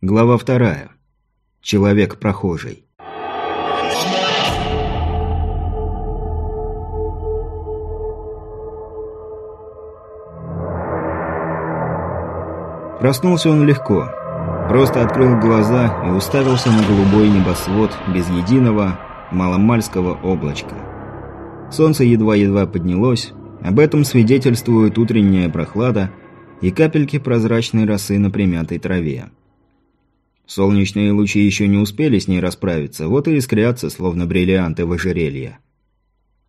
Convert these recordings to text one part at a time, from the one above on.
Глава вторая. Человек-прохожий. Проснулся он легко. Просто открыл глаза и уставился на голубой небосвод без единого маломальского облачка. Солнце едва-едва поднялось, об этом свидетельствует утренняя прохлада и капельки прозрачной росы на примятой траве. Солнечные лучи еще не успели с ней расправиться, вот и искрятся, словно бриллианты в ожерелье.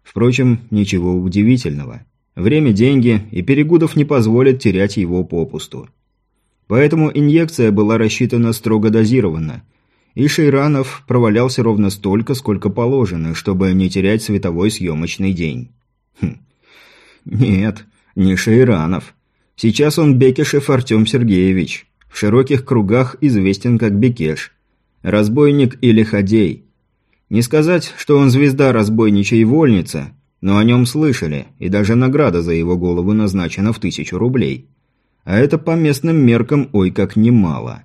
Впрочем, ничего удивительного. Время – деньги, и Перегудов не позволит терять его попусту. Поэтому инъекция была рассчитана строго дозированно, и Шейранов провалялся ровно столько, сколько положено, чтобы не терять световой съемочный день. Хм. Нет, не Шейранов. Сейчас он Бекешев Артем Сергеевич. В широких кругах известен как Бекеш. Разбойник или ходей. Не сказать, что он звезда разбойничей вольница, но о нем слышали, и даже награда за его голову назначена в тысячу рублей. А это по местным меркам ой как немало.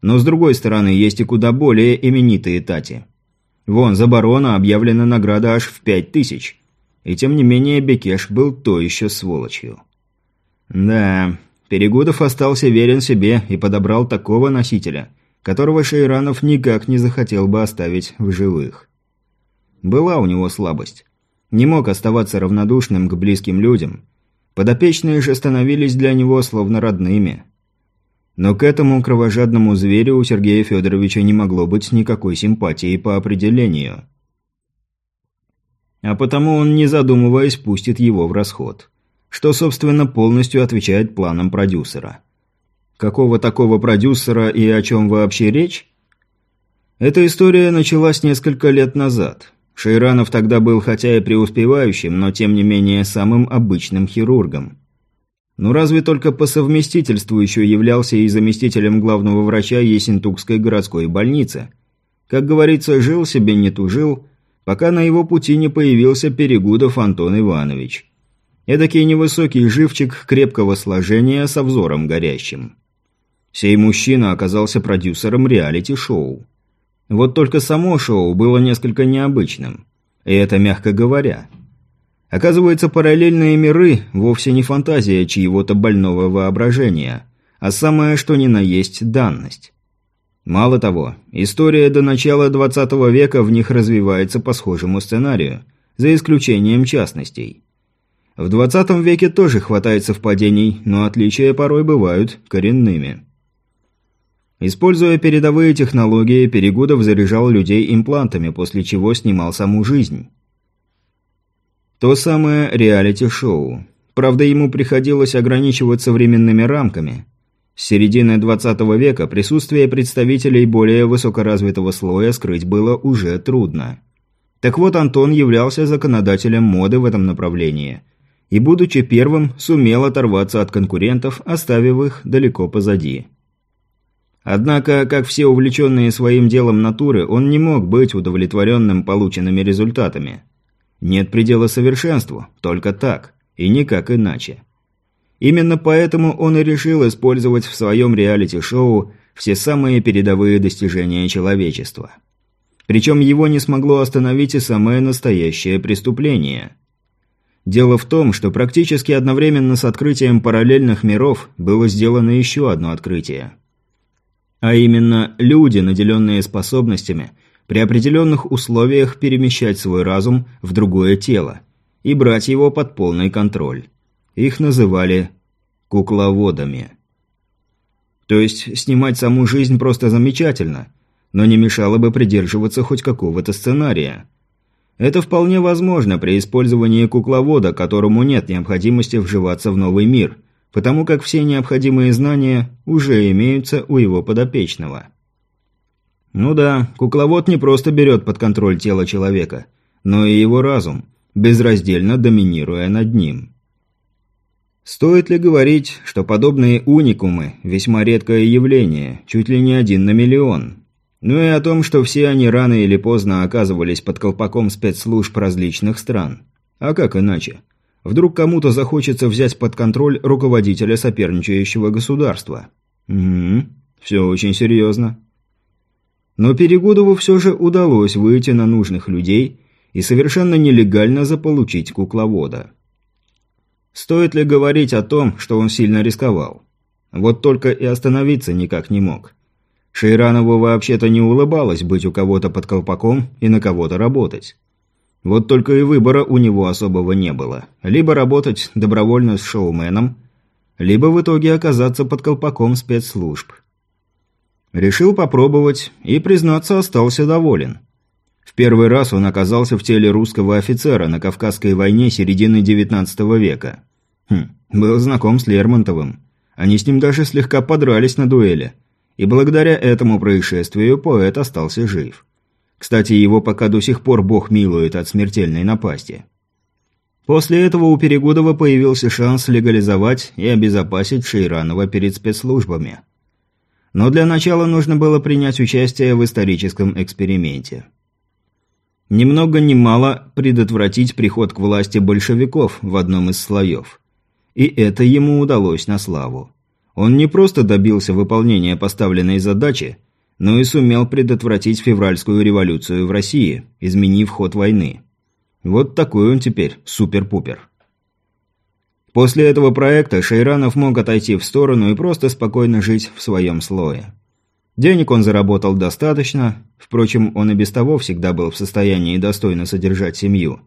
Но с другой стороны, есть и куда более именитые тати. Вон, за барона объявлена награда аж в пять тысяч. И тем не менее Бекеш был то еще сволочью. Да, Перегудов остался верен себе и подобрал такого носителя, которого Шейранов никак не захотел бы оставить в живых. Была у него слабость. Не мог оставаться равнодушным к близким людям. Подопечные же становились для него словно родными. Но к этому кровожадному зверю у Сергея Федоровича не могло быть никакой симпатии по определению. А потому он, не задумываясь, пустит его в расход что, собственно, полностью отвечает планам продюсера. Какого такого продюсера и о чем вообще речь? Эта история началась несколько лет назад. Шейранов тогда был хотя и преуспевающим, но тем не менее самым обычным хирургом. Ну разве только по совместительству еще являлся и заместителем главного врача Есентукской городской больницы. Как говорится, жил себе не тужил, пока на его пути не появился Перегудов Антон Иванович. Эдакий невысокий живчик крепкого сложения со взором горящим. Сей мужчина оказался продюсером реалити-шоу. Вот только само шоу было несколько необычным. И это мягко говоря. Оказывается, параллельные миры вовсе не фантазия чьего-то больного воображения, а самое что ни на есть данность. Мало того, история до начала 20 века в них развивается по схожему сценарию, за исключением частностей. В 20 веке тоже хватает совпадений, но отличия порой бывают коренными. Используя передовые технологии, Перегудов заряжал людей имплантами, после чего снимал саму жизнь. То самое реалити-шоу. Правда, ему приходилось ограничиваться временными рамками. С середины 20 века присутствие представителей более высокоразвитого слоя скрыть было уже трудно. Так вот, Антон являлся законодателем моды в этом направлении – и, будучи первым, сумел оторваться от конкурентов, оставив их далеко позади. Однако, как все увлеченные своим делом натуры, он не мог быть удовлетворенным полученными результатами. Нет предела совершенству, только так, и никак иначе. Именно поэтому он и решил использовать в своем реалити-шоу все самые передовые достижения человечества. Причем его не смогло остановить и самое настоящее преступление – Дело в том, что практически одновременно с открытием параллельных миров было сделано еще одно открытие. А именно, люди, наделенные способностями, при определенных условиях перемещать свой разум в другое тело и брать его под полный контроль. Их называли кукловодами. То есть снимать саму жизнь просто замечательно, но не мешало бы придерживаться хоть какого-то сценария – это вполне возможно при использовании кукловода, которому нет необходимости вживаться в новый мир, потому как все необходимые знания уже имеются у его подопечного. Ну да, кукловод не просто берет под контроль тело человека, но и его разум, безраздельно доминируя над ним. Стоит ли говорить, что подобные уникумы – весьма редкое явление, чуть ли не один на миллион – ну и о том, что все они рано или поздно оказывались под колпаком спецслужб различных стран. А как иначе? Вдруг кому-то захочется взять под контроль руководителя соперничающего государства. Угу. Все очень серьезно. Но Перегудову все же удалось выйти на нужных людей и совершенно нелегально заполучить кукловода. Стоит ли говорить о том, что он сильно рисковал? Вот только и остановиться никак не мог. Шейранову вообще-то не улыбалось быть у кого-то под колпаком и на кого-то работать. Вот только и выбора у него особого не было. Либо работать добровольно с шоуменом, либо в итоге оказаться под колпаком спецслужб. Решил попробовать и, признаться, остался доволен. В первый раз он оказался в теле русского офицера на Кавказской войне середины XIX века. Хм, был знаком с Лермонтовым. Они с ним даже слегка подрались на дуэли. И благодаря этому происшествию поэт остался жив. Кстати, его пока до сих пор бог милует от смертельной напасти. После этого у Перегудова появился шанс легализовать и обезопасить Шейранова перед спецслужбами. Но для начала нужно было принять участие в историческом эксперименте. Ни много ни мало предотвратить приход к власти большевиков в одном из слоев. И это ему удалось на славу. Он не просто добился выполнения поставленной задачи, но и сумел предотвратить февральскую революцию в России, изменив ход войны. Вот такой он теперь супер-пупер. После этого проекта Шейранов мог отойти в сторону и просто спокойно жить в своем слое. Денег он заработал достаточно, впрочем, он и без того всегда был в состоянии достойно содержать семью.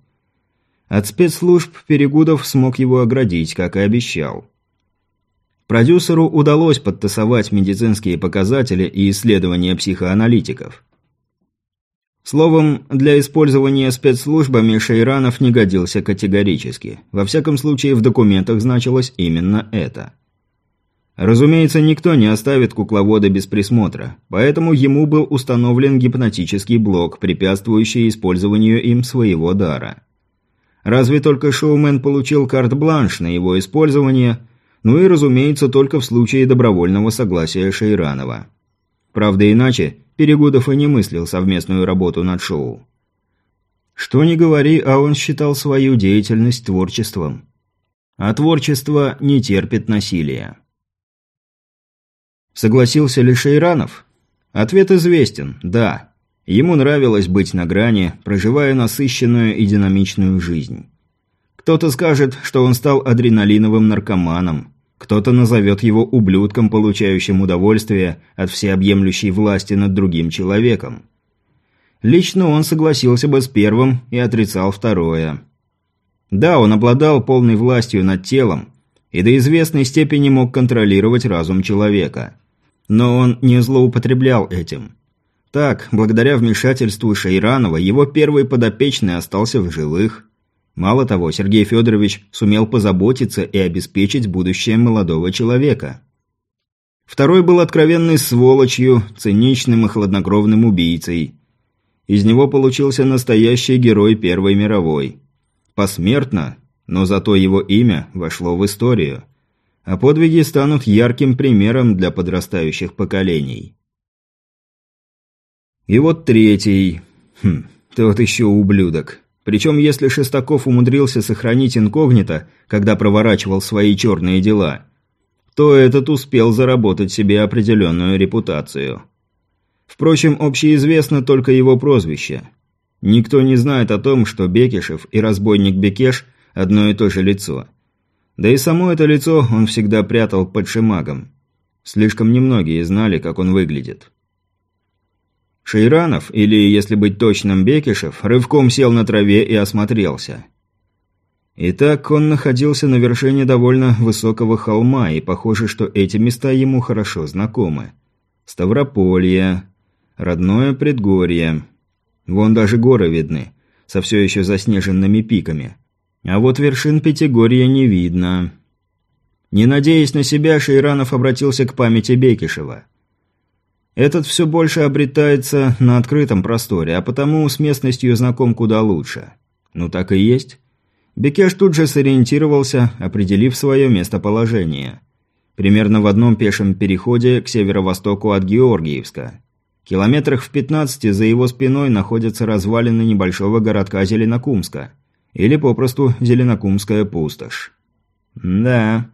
От спецслужб Перегудов смог его оградить, как и обещал. Продюсеру удалось подтасовать медицинские показатели и исследования психоаналитиков. Словом, для использования спецслужбами Шейранов не годился категорически. Во всяком случае, в документах значилось именно это. Разумеется, никто не оставит кукловода без присмотра, поэтому ему был установлен гипнотический блок, препятствующий использованию им своего дара. Разве только шоумен получил карт-бланш на его использование, ну и, разумеется, только в случае добровольного согласия Шейранова. Правда, иначе Перегудов и не мыслил совместную работу над шоу. Что ни говори, а он считал свою деятельность творчеством. А творчество не терпит насилия. Согласился ли Шейранов? Ответ известен – да. Ему нравилось быть на грани, проживая насыщенную и динамичную жизнь. Кто-то скажет, что он стал адреналиновым наркоманом, кто-то назовет его ублюдком, получающим удовольствие от всеобъемлющей власти над другим человеком. Лично он согласился бы с первым и отрицал второе. Да, он обладал полной властью над телом и до известной степени мог контролировать разум человека. Но он не злоупотреблял этим. Так, благодаря вмешательству Шейранова, его первый подопечный остался в живых. Мало того, Сергей Федорович сумел позаботиться и обеспечить будущее молодого человека. Второй был откровенной сволочью, циничным и хладнокровным убийцей. Из него получился настоящий герой Первой мировой. Посмертно, но зато его имя вошло в историю. А подвиги станут ярким примером для подрастающих поколений. И вот третий. Хм, тот еще ублюдок. Причем, если Шестаков умудрился сохранить инкогнито, когда проворачивал свои черные дела, то этот успел заработать себе определенную репутацию. Впрочем, общеизвестно только его прозвище. Никто не знает о том, что Бекишев и разбойник Бекеш – одно и то же лицо. Да и само это лицо он всегда прятал под шимагом. Слишком немногие знали, как он выглядит. Шейранов, или, если быть точным, Бекишев, рывком сел на траве и осмотрелся. Итак, он находился на вершине довольно высокого холма, и похоже, что эти места ему хорошо знакомы. Ставрополье, родное предгорье. Вон даже горы видны, со все еще заснеженными пиками. А вот вершин Пятигорья не видно. Не надеясь на себя, Шейранов обратился к памяти Бекишева – этот все больше обретается на открытом просторе, а потому с местностью знаком куда лучше. Ну так и есть. Бекеш тут же сориентировался, определив свое местоположение. Примерно в одном пешем переходе к северо-востоку от Георгиевска. Километрах в 15 за его спиной находятся развалины небольшого городка Зеленокумска. Или попросту Зеленокумская пустошь. Да,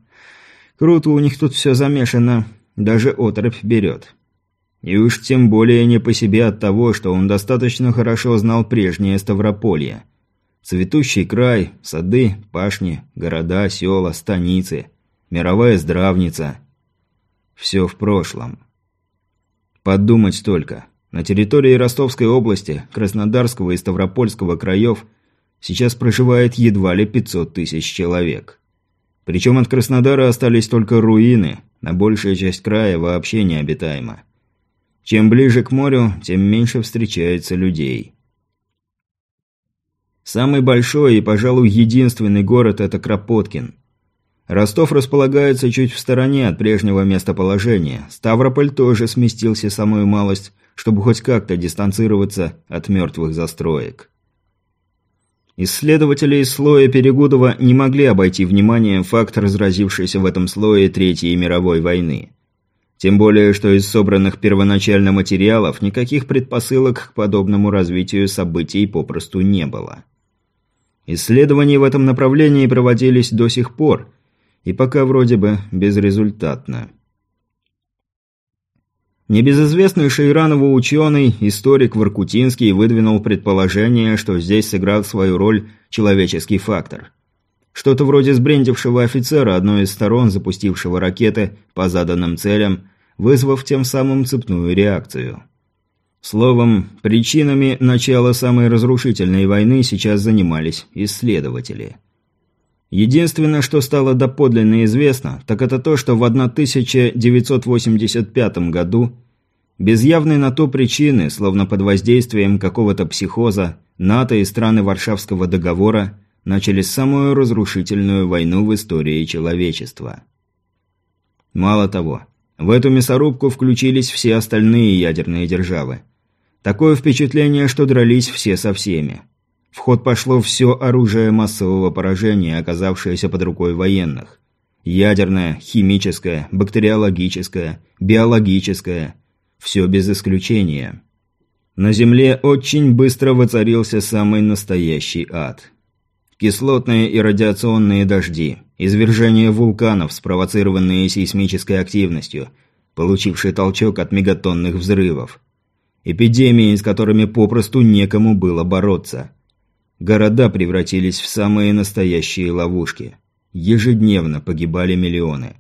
круто у них тут все замешано, даже отрыбь берет. И уж тем более не по себе от того, что он достаточно хорошо знал прежнее Ставрополье. Цветущий край, сады, пашни, города, села, станицы, мировая здравница. Все в прошлом. Подумать только. На территории Ростовской области, Краснодарского и Ставропольского краев сейчас проживает едва ли 500 тысяч человек. Причем от Краснодара остались только руины, на большая часть края вообще необитаема. Чем ближе к морю, тем меньше встречается людей. Самый большой и, пожалуй, единственный город – это Кропоткин. Ростов располагается чуть в стороне от прежнего местоположения. Ставрополь тоже сместился самую малость, чтобы хоть как-то дистанцироваться от мертвых застроек. Исследователи из слоя Перегудова не могли обойти вниманием факт разразившейся в этом слое Третьей мировой войны. Тем более, что из собранных первоначально материалов никаких предпосылок к подобному развитию событий попросту не было. Исследования в этом направлении проводились до сих пор, и пока вроде бы безрезультатно. Небезызвестный Шейранову ученый, историк Воркутинский выдвинул предположение, что здесь сыграл свою роль человеческий фактор. Что-то вроде сбрендившего офицера одной из сторон, запустившего ракеты по заданным целям, вызвав тем самым цепную реакцию. Словом, причинами начала самой разрушительной войны сейчас занимались исследователи. Единственное, что стало доподлинно известно, так это то, что в 1985 году, без явной на то причины, словно под воздействием какого-то психоза, НАТО и страны Варшавского договора начали самую разрушительную войну в истории человечества. Мало того, в эту мясорубку включились все остальные ядерные державы. Такое впечатление, что дрались все со всеми. В ход пошло все оружие массового поражения, оказавшееся под рукой военных. Ядерное, химическое, бактериологическое, биологическое. Все без исключения. На Земле очень быстро воцарился самый настоящий ад. Кислотные и радиационные дожди, извержения вулканов, спровоцированные сейсмической активностью, получившие толчок от мегатонных взрывов. Эпидемии, с которыми попросту некому было бороться – Города превратились в самые настоящие ловушки. Ежедневно погибали миллионы.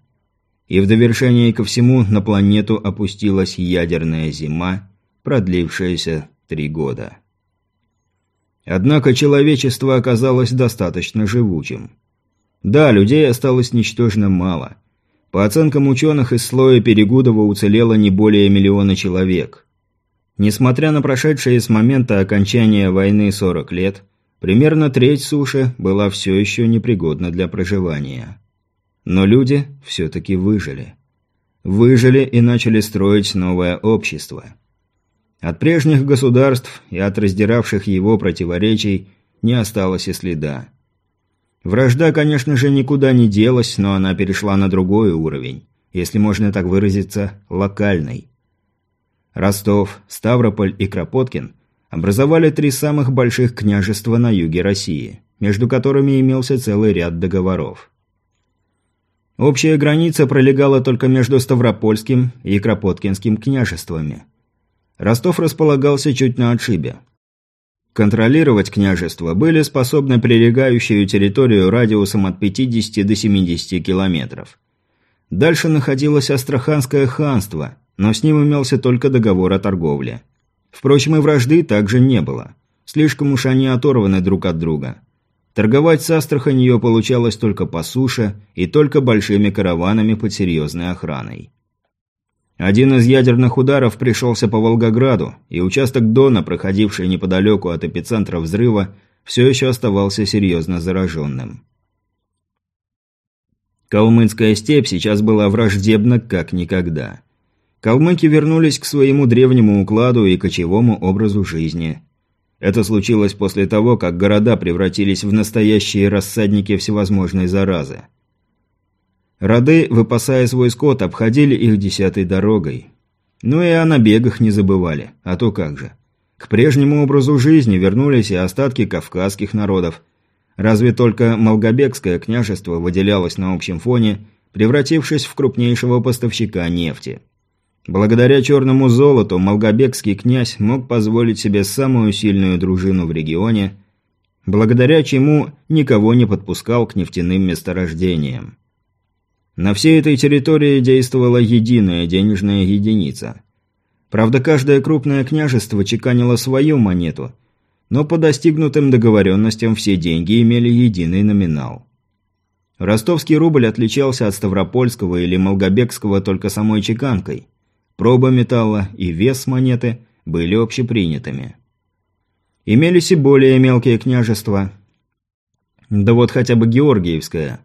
И в довершение ко всему на планету опустилась ядерная зима, продлившаяся три года. Однако человечество оказалось достаточно живучим. Да, людей осталось ничтожно мало. По оценкам ученых, из слоя Перегудова уцелело не более миллиона человек. Несмотря на прошедшие с момента окончания войны 40 лет, Примерно треть суши была все еще непригодна для проживания. Но люди все-таки выжили. Выжили и начали строить новое общество. От прежних государств и от раздиравших его противоречий не осталось и следа. Вражда, конечно же, никуда не делась, но она перешла на другой уровень, если можно так выразиться, локальный. Ростов, Ставрополь и Кропоткин – образовали три самых больших княжества на юге России, между которыми имелся целый ряд договоров. Общая граница пролегала только между Ставропольским и Кропоткинским княжествами. Ростов располагался чуть на отшибе. Контролировать княжество были способны прилегающую территорию радиусом от 50 до 70 километров. Дальше находилось Астраханское ханство, но с ним имелся только договор о торговле. Впрочем, и вражды также не было. Слишком уж они оторваны друг от друга. Торговать с Астраханью получалось только по суше и только большими караванами под серьезной охраной. Один из ядерных ударов пришелся по Волгограду, и участок Дона, проходивший неподалеку от эпицентра взрыва, все еще оставался серьезно зараженным. Калмыцкая степь сейчас была враждебна как никогда – Калмыки вернулись к своему древнему укладу и кочевому образу жизни. Это случилось после того, как города превратились в настоящие рассадники всевозможной заразы. Роды, выпасая свой скот, обходили их десятой дорогой. Ну и о набегах не забывали, а то как же. К прежнему образу жизни вернулись и остатки кавказских народов. Разве только Молгобекское княжество выделялось на общем фоне, превратившись в крупнейшего поставщика нефти. Благодаря черному золоту Молгобекский князь мог позволить себе самую сильную дружину в регионе, благодаря чему никого не подпускал к нефтяным месторождениям. На всей этой территории действовала единая денежная единица. Правда, каждое крупное княжество чеканило свою монету, но по достигнутым договоренностям все деньги имели единый номинал. Ростовский рубль отличался от Ставропольского или Молгобекского только самой чеканкой. Проба металла и вес монеты были общепринятыми. Имелись и более мелкие княжества. Да вот хотя бы Георгиевское.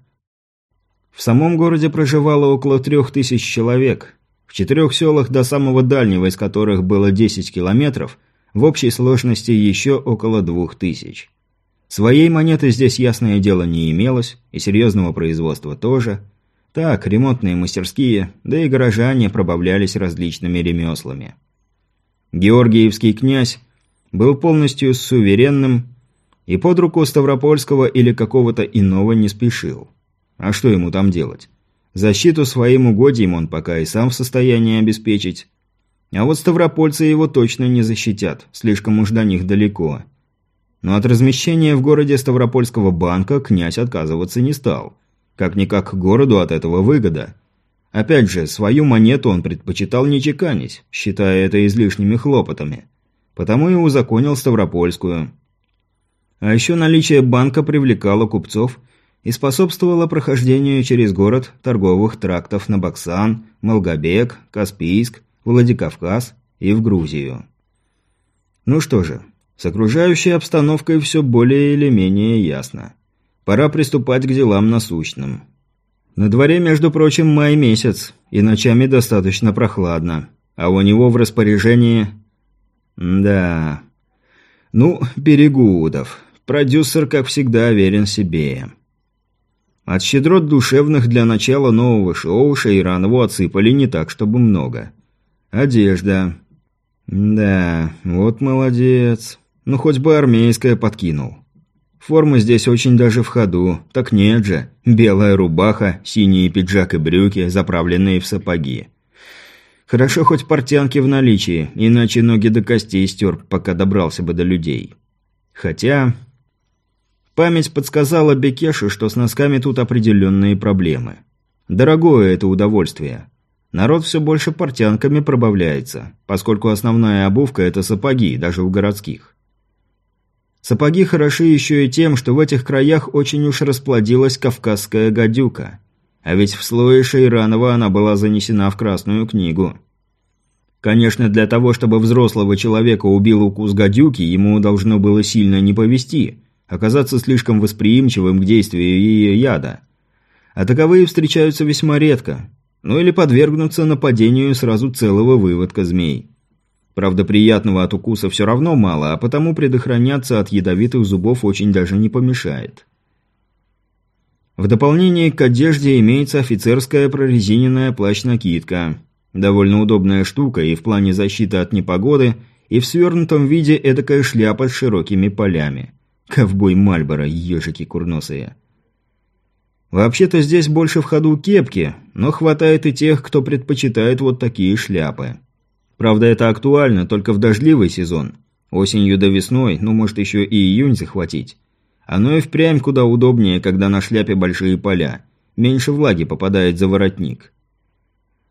В самом городе проживало около трех тысяч человек. В четырех селах до самого дальнего, из которых было 10 километров, в общей сложности еще около двух тысяч. Своей монеты здесь, ясное дело, не имелось, и серьезного производства тоже. Так, ремонтные мастерские, да и горожане пробавлялись различными ремеслами. Георгиевский князь был полностью суверенным и под руку Ставропольского или какого-то иного не спешил. А что ему там делать? Защиту своим угодьям он пока и сам в состоянии обеспечить. А вот ставропольцы его точно не защитят, слишком уж до них далеко. Но от размещения в городе Ставропольского банка князь отказываться не стал. Как-никак городу от этого выгода. Опять же, свою монету он предпочитал не чеканить, считая это излишними хлопотами. Потому и узаконил Ставропольскую. А еще наличие банка привлекало купцов и способствовало прохождению через город торговых трактов на Баксан, Малгобек, Каспийск, Владикавказ и в Грузию. Ну что же, с окружающей обстановкой все более или менее ясно. Пора приступать к делам насущным. На дворе, между прочим, май месяц, и ночами достаточно прохладно. А у него в распоряжении... Да... Ну, Перегудов. Продюсер, как всегда, верен себе. От щедрот душевных для начала нового шоу Шейранову отсыпали не так, чтобы много. Одежда. Да, вот молодец. Ну, хоть бы армейская подкинул. Форма здесь очень даже в ходу. Так нет же. Белая рубаха, синие пиджак и брюки, заправленные в сапоги. Хорошо хоть портянки в наличии, иначе ноги до костей стер, пока добрался бы до людей. Хотя... Память подсказала Бекешу, что с носками тут определенные проблемы. Дорогое это удовольствие. Народ все больше портянками пробавляется, поскольку основная обувка – это сапоги, даже у городских. Сапоги хороши еще и тем, что в этих краях очень уж расплодилась кавказская гадюка. А ведь в слое Шейранова она была занесена в Красную книгу. Конечно, для того, чтобы взрослого человека убил укус гадюки, ему должно было сильно не повести, оказаться слишком восприимчивым к действию ее яда. А таковые встречаются весьма редко. Ну или подвергнуться нападению сразу целого выводка змей. Правда, приятного от укуса все равно мало, а потому предохраняться от ядовитых зубов очень даже не помешает. В дополнение к одежде имеется офицерская прорезиненная плащ-накидка. Довольно удобная штука и в плане защиты от непогоды, и в свернутом виде эдакая шляпа с широкими полями. Ковбой Мальборо, ежики курносые. Вообще-то здесь больше в ходу кепки, но хватает и тех, кто предпочитает вот такие шляпы. Правда, это актуально только в дождливый сезон. Осенью до весной, ну, может, еще и июнь захватить. Оно и впрямь куда удобнее, когда на шляпе большие поля. Меньше влаги попадает за воротник.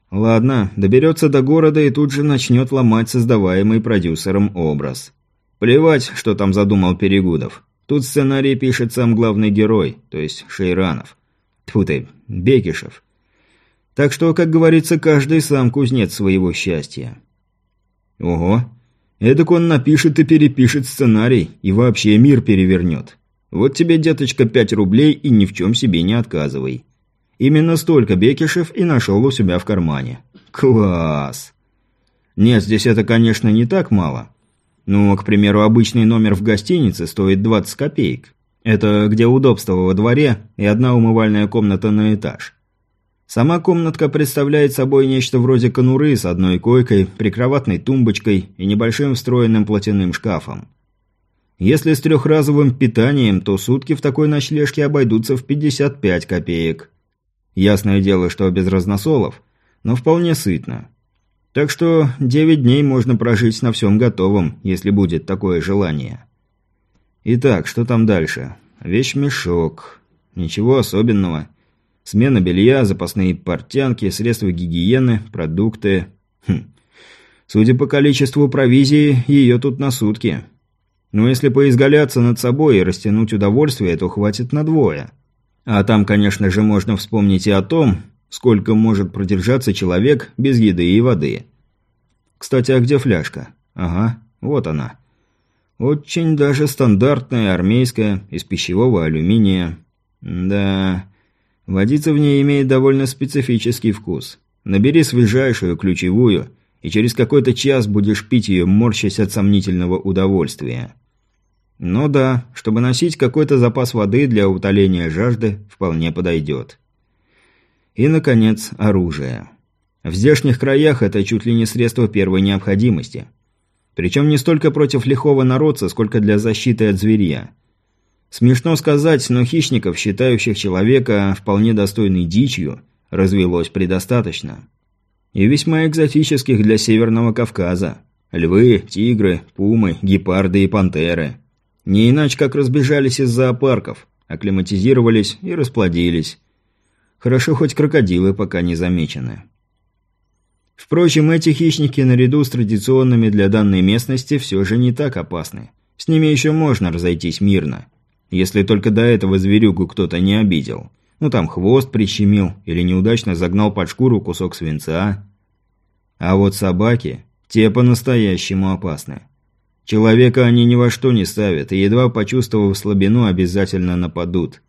Ладно, доберется до города и тут же начнет ломать создаваемый продюсером образ. Плевать, что там задумал Перегудов. Тут сценарий пишет сам главный герой, то есть Шейранов. Тьфу ты, Бекишев. Так что, как говорится, каждый сам кузнец своего счастья. Ого. Эдак он напишет и перепишет сценарий, и вообще мир перевернет. Вот тебе, деточка, пять рублей и ни в чем себе не отказывай. Именно столько Бекишев и нашел у себя в кармане. Класс! Нет, здесь это, конечно, не так мало. Ну, к примеру, обычный номер в гостинице стоит 20 копеек. Это где удобство во дворе и одна умывальная комната на этаж. Сама комнатка представляет собой нечто вроде конуры с одной койкой, прикроватной тумбочкой и небольшим встроенным платяным шкафом. Если с трехразовым питанием, то сутки в такой ночлежке обойдутся в 55 копеек. Ясное дело, что без разносолов, но вполне сытно. Так что девять дней можно прожить на всем готовом, если будет такое желание. Итак, что там дальше? Вещмешок. Ничего особенного. Смена белья, запасные портянки, средства гигиены, продукты. Хм. Судя по количеству провизии, ее тут на сутки. Но если поизгаляться над собой и растянуть удовольствие, то хватит на двое. А там, конечно же, можно вспомнить и о том, сколько может продержаться человек без еды и воды. Кстати, а где фляжка? Ага, вот она. Очень даже стандартная, армейская, из пищевого алюминия. Да, Водица в ней имеет довольно специфический вкус. Набери свежайшую, ключевую, и через какой-то час будешь пить ее, морщась от сомнительного удовольствия. Но да, чтобы носить какой-то запас воды для утоления жажды, вполне подойдет. И, наконец, оружие. В здешних краях это чуть ли не средство первой необходимости. Причем не столько против лихого народца, сколько для защиты от зверя. Смешно сказать, но хищников, считающих человека вполне достойной дичью, развелось предостаточно. И весьма экзотических для Северного Кавказа. Львы, тигры, пумы, гепарды и пантеры. Не иначе, как разбежались из зоопарков, акклиматизировались и расплодились. Хорошо, хоть крокодилы пока не замечены. Впрочем, эти хищники наряду с традиционными для данной местности все же не так опасны. С ними еще можно разойтись мирно. Если только до этого зверюгу кто-то не обидел. Ну там хвост прищемил или неудачно загнал под шкуру кусок свинца. А вот собаки, те по-настоящему опасны. Человека они ни во что не ставят, и едва почувствовав слабину, обязательно нападут.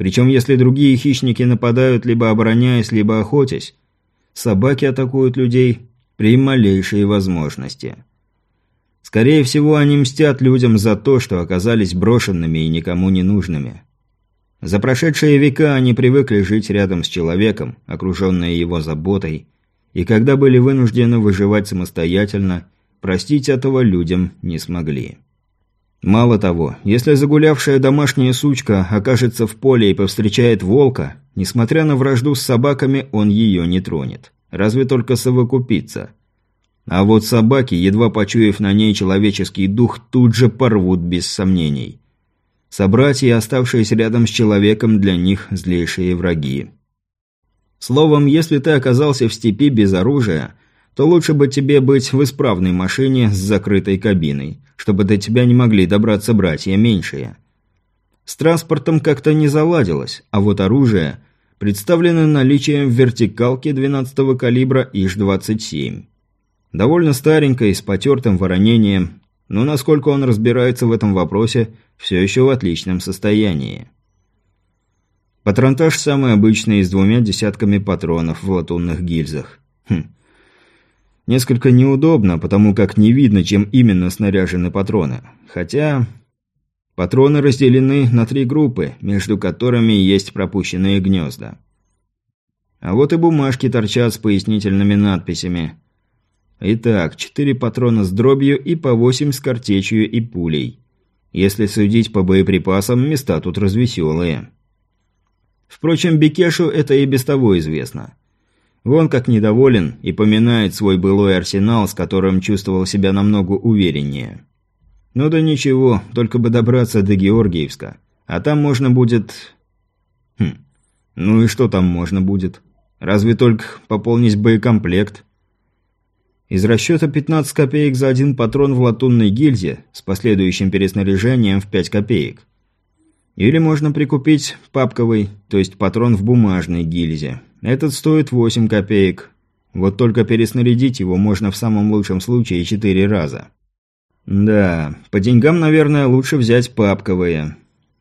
Причем если другие хищники нападают, либо обороняясь, либо охотясь, собаки атакуют людей при малейшей возможности. Скорее всего, они мстят людям за то, что оказались брошенными и никому не нужными. За прошедшие века они привыкли жить рядом с человеком, окруженные его заботой, и когда были вынуждены выживать самостоятельно, простить этого людям не смогли. Мало того, если загулявшая домашняя сучка окажется в поле и повстречает волка, несмотря на вражду с собаками, он ее не тронет. Разве только совокупиться – а вот собаки, едва почуяв на ней человеческий дух, тут же порвут без сомнений. Собратья, оставшиеся рядом с человеком, для них злейшие враги. Словом, если ты оказался в степи без оружия, то лучше бы тебе быть в исправной машине с закрытой кабиной, чтобы до тебя не могли добраться братья меньшие. С транспортом как-то не заладилось, а вот оружие представлено наличием вертикалки 12-го калибра ИЖ-27. Довольно старенькой, с потертым воронением, но насколько он разбирается в этом вопросе, все еще в отличном состоянии. Патронтаж самый обычный, с двумя десятками патронов в латунных гильзах. Хм. Несколько неудобно, потому как не видно, чем именно снаряжены патроны. Хотя... Патроны разделены на три группы, между которыми есть пропущенные гнезда. А вот и бумажки торчат с пояснительными надписями – Итак, четыре патрона с дробью и по восемь с картечью и пулей. Если судить по боеприпасам, места тут развеселые. Впрочем, Бекешу это и без того известно. Вон как недоволен и поминает свой былой арсенал, с которым чувствовал себя намного увереннее. Ну да ничего, только бы добраться до Георгиевска. А там можно будет... Хм, ну и что там можно будет? Разве только пополнить боекомплект? Из расчета 15 копеек за один патрон в латунной гильзе с последующим переснаряжением в 5 копеек. Или можно прикупить папковый, то есть патрон в бумажной гильзе. Этот стоит 8 копеек. Вот только переснарядить его можно в самом лучшем случае 4 раза. Да, по деньгам, наверное, лучше взять папковые.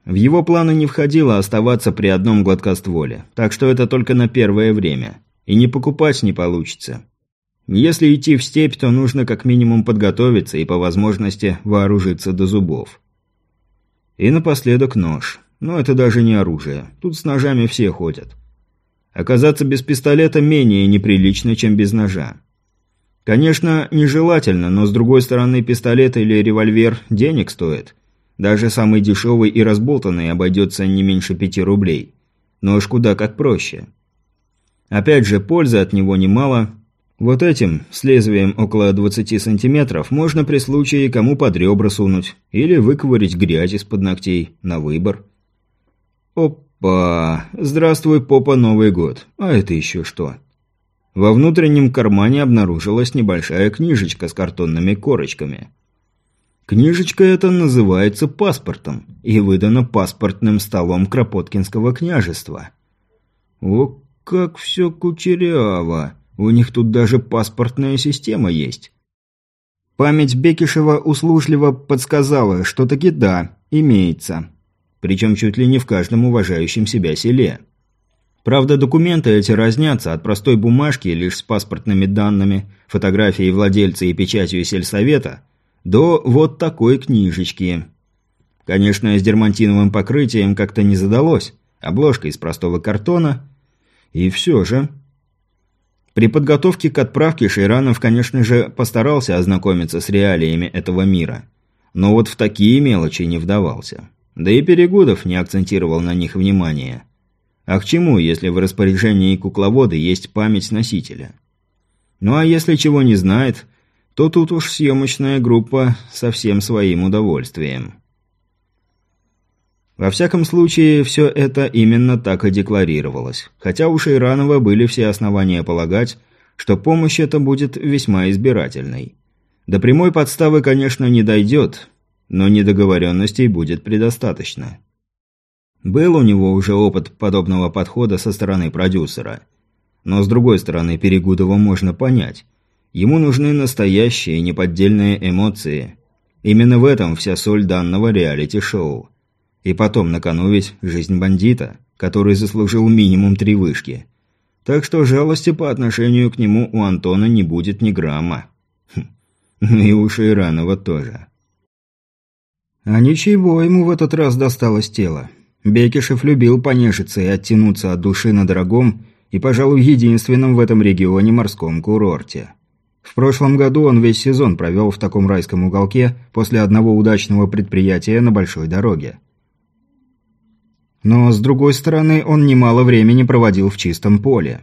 В его планы не входило оставаться при одном гладкостволе, так что это только на первое время. И не покупать не получится. Если идти в степь, то нужно как минимум подготовиться и по возможности вооружиться до зубов. И напоследок нож. Но это даже не оружие. Тут с ножами все ходят. Оказаться без пистолета менее неприлично, чем без ножа. Конечно, нежелательно, но с другой стороны пистолет или револьвер денег стоит. Даже самый дешевый и разболтанный обойдется не меньше пяти рублей. Нож куда как проще. Опять же, пользы от него немало, Вот этим, с лезвием около 20 сантиметров, можно при случае кому под ребра сунуть или выковырить грязь из-под ногтей, на выбор. Опа! Здравствуй, попа, Новый год. А это еще что? Во внутреннем кармане обнаружилась небольшая книжечка с картонными корочками. Книжечка эта называется паспортом и выдана паспортным столом Кропоткинского княжества. О, как все кучеряво! У них тут даже паспортная система есть. Память Бекишева услужливо подсказала, что таки да, имеется. Причем чуть ли не в каждом уважающем себя селе. Правда, документы эти разнятся от простой бумажки лишь с паспортными данными, фотографией владельца и печатью сельсовета, до вот такой книжечки. Конечно, с дермантиновым покрытием как-то не задалось, обложка из простого картона. И все же... При подготовке к отправке Шейранов, конечно же, постарался ознакомиться с реалиями этого мира. Но вот в такие мелочи не вдавался. Да и Перегудов не акцентировал на них внимания. А к чему, если в распоряжении кукловода есть память носителя? Ну а если чего не знает, то тут уж съемочная группа со всем своим удовольствием. Во всяком случае, все это именно так и декларировалось. Хотя у Шейранова были все основания полагать, что помощь эта будет весьма избирательной. До прямой подставы, конечно, не дойдет, но недоговоренностей будет предостаточно. Был у него уже опыт подобного подхода со стороны продюсера. Но с другой стороны, Перегудова можно понять. Ему нужны настоящие, неподдельные эмоции. Именно в этом вся соль данного реалити-шоу. И потом на кону ведь жизнь бандита, который заслужил минимум три вышки. Так что жалости по отношению к нему у Антона не будет ни грамма. Хм. Ну и у Шейранова тоже. А ничего ему в этот раз досталось тело. Бекишев любил понежиться и оттянуться от души на дорогом и, пожалуй, единственном в этом регионе морском курорте. В прошлом году он весь сезон провел в таком райском уголке после одного удачного предприятия на большой дороге. Но, с другой стороны, он немало времени проводил в чистом поле.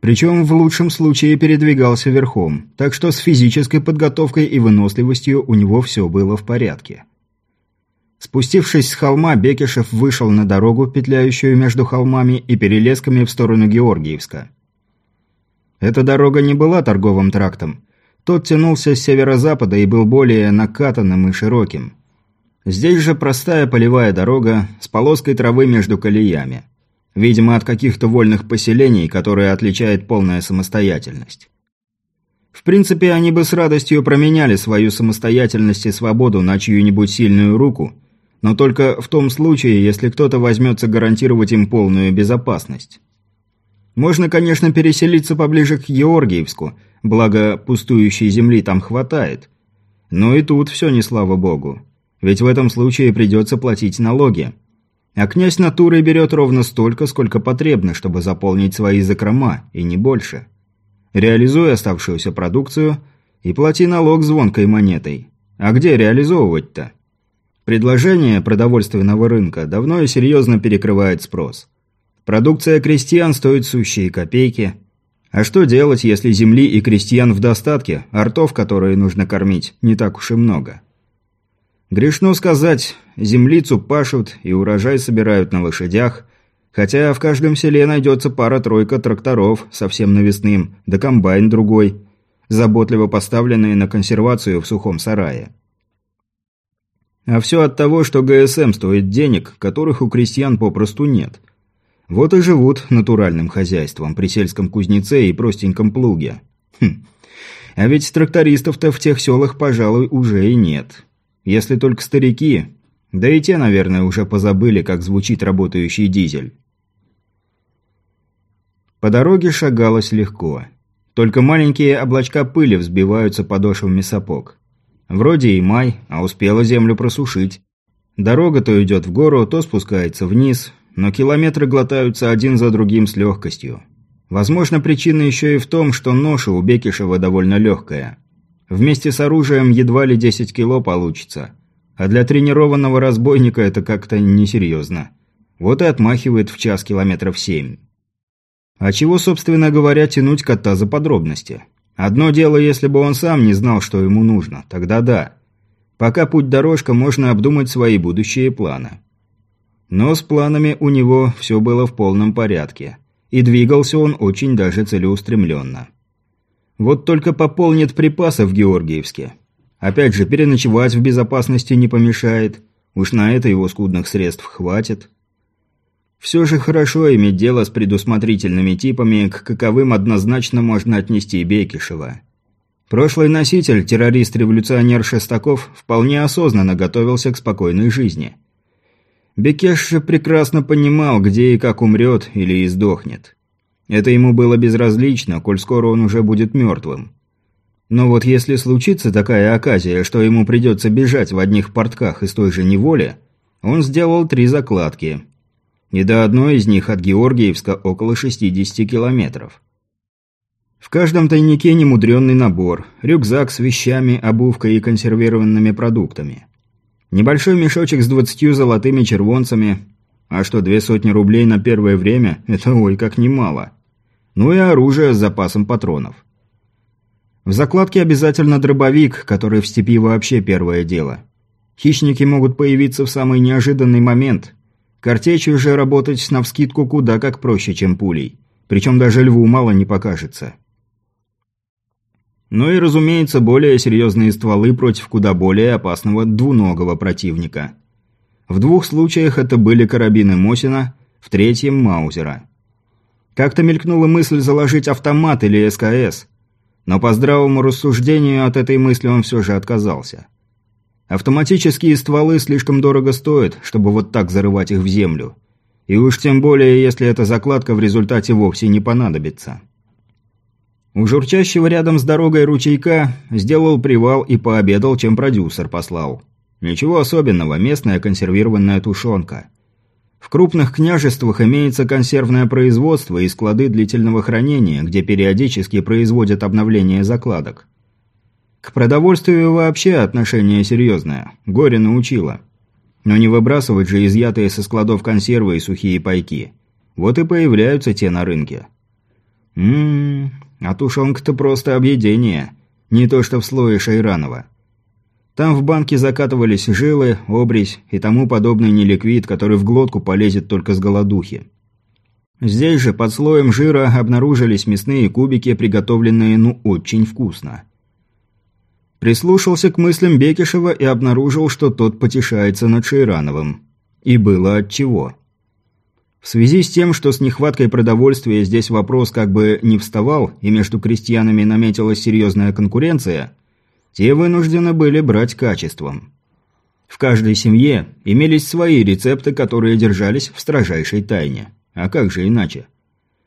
Причем в лучшем случае передвигался верхом, так что с физической подготовкой и выносливостью у него все было в порядке. Спустившись с холма, Бекишев вышел на дорогу, петляющую между холмами и перелесками в сторону Георгиевска. Эта дорога не была торговым трактом. Тот тянулся с северо-запада и был более накатанным и широким. Здесь же простая полевая дорога с полоской травы между колеями. Видимо, от каких-то вольных поселений, которые отличает полная самостоятельность. В принципе, они бы с радостью променяли свою самостоятельность и свободу на чью-нибудь сильную руку, но только в том случае, если кто-то возьмется гарантировать им полную безопасность. Можно, конечно, переселиться поближе к Георгиевску, благо пустующей земли там хватает. Но и тут все не слава богу. Ведь в этом случае придется платить налоги. А князь натурой берет ровно столько, сколько потребно, чтобы заполнить свои закрома, и не больше. Реализуй оставшуюся продукцию и плати налог звонкой монетой. А где реализовывать-то? Предложение продовольственного рынка давно и серьезно перекрывает спрос. Продукция крестьян стоит сущие копейки. А что делать, если земли и крестьян в достатке, а ртов, которые нужно кормить, не так уж и много? Грешно сказать, землицу пашут и урожай собирают на лошадях, хотя в каждом селе найдется пара-тройка тракторов, совсем навесным, да комбайн другой, заботливо поставленные на консервацию в сухом сарае. А все от того, что ГСМ стоит денег, которых у крестьян попросту нет. Вот и живут натуральным хозяйством при сельском кузнеце и простеньком плуге. Хм. А ведь трактористов-то в тех селах, пожалуй, уже и нет. Если только старики. Да и те, наверное, уже позабыли, как звучит работающий дизель. По дороге шагалось легко. Только маленькие облачка пыли взбиваются подошвами сапог. Вроде и май, а успела землю просушить. Дорога то идет в гору, то спускается вниз, но километры глотаются один за другим с легкостью. Возможно, причина еще и в том, что ноша у Бекишева довольно легкая. Вместе с оружием едва ли 10 кило получится. А для тренированного разбойника это как-то несерьезно. Вот и отмахивает в час километров 7. А чего, собственно говоря, тянуть кота за подробности? Одно дело, если бы он сам не знал, что ему нужно, тогда да. Пока путь-дорожка, можно обдумать свои будущие планы. Но с планами у него все было в полном порядке. И двигался он очень даже целеустремленно. Вот только пополнит припасы в Георгиевске. Опять же, переночевать в безопасности не помешает. Уж на это его скудных средств хватит. Все же хорошо иметь дело с предусмотрительными типами, к каковым однозначно можно отнести Бекишева. Прошлый носитель, террорист-революционер Шестаков, вполне осознанно готовился к спокойной жизни. Бекеш же прекрасно понимал, где и как умрет или издохнет. Это ему было безразлично, коль скоро он уже будет мертвым. Но вот если случится такая оказия, что ему придется бежать в одних портках из той же неволи, он сделал три закладки – и до одной из них от Георгиевска около 60 километров. В каждом тайнике немудренный набор, рюкзак с вещами, обувкой и консервированными продуктами. Небольшой мешочек с двадцатью золотыми червонцами, а что, две сотни рублей на первое время – это ой как немало. Ну и оружие с запасом патронов. В закладке обязательно дробовик, который в степи вообще первое дело. Хищники могут появиться в самый неожиданный момент, Картечью же работать навскидку куда как проще, чем пулей. Причем даже льву мало не покажется. Ну и, разумеется, более серьезные стволы против куда более опасного двуногого противника. В двух случаях это были карабины Мосина, в третьем – Маузера. Как-то мелькнула мысль заложить автомат или СКС, но по здравому рассуждению от этой мысли он все же отказался. Автоматические стволы слишком дорого стоят, чтобы вот так зарывать их в землю. И уж тем более, если эта закладка в результате вовсе не понадобится. У журчащего рядом с дорогой ручейка сделал привал и пообедал, чем продюсер послал. Ничего особенного, местная консервированная тушенка. В крупных княжествах имеется консервное производство и склады длительного хранения, где периодически производят обновление закладок. К продовольствию вообще отношение серьезное. Горе научило. Но не выбрасывать же изъятые со складов консервы и сухие пайки. Вот и появляются те на рынке. Ммм, а тушенка-то просто объедение. Не то что в слое Шайранова. Там в банке закатывались жилы, обрезь и тому подобный неликвид, который в глотку полезет только с голодухи. Здесь же под слоем жира обнаружились мясные кубики, приготовленные ну очень вкусно. Прислушался к мыслям Бекишева и обнаружил, что тот потешается над Шейрановым. И было отчего. В связи с тем, что с нехваткой продовольствия здесь вопрос как бы не вставал, и между крестьянами наметилась серьезная конкуренция, те вынуждены были брать качеством. В каждой семье имелись свои рецепты, которые держались в строжайшей тайне. А как же иначе?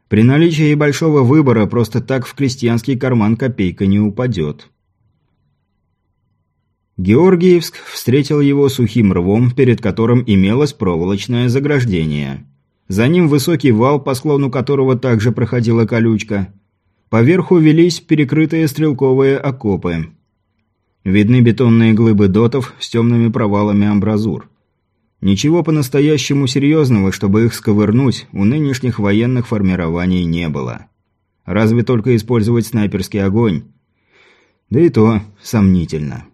При наличии большого выбора просто так в крестьянский карман копейка не упадет. Георгиевск встретил его сухим рвом, перед которым имелось проволочное заграждение. За ним высокий вал, по склону которого также проходила колючка. Поверху велись перекрытые стрелковые окопы. Видны бетонные глыбы дотов с темными провалами амбразур. Ничего по-настоящему серьезного, чтобы их сковырнуть, у нынешних военных формирований не было. Разве только использовать снайперский огонь. Да и то сомнительно.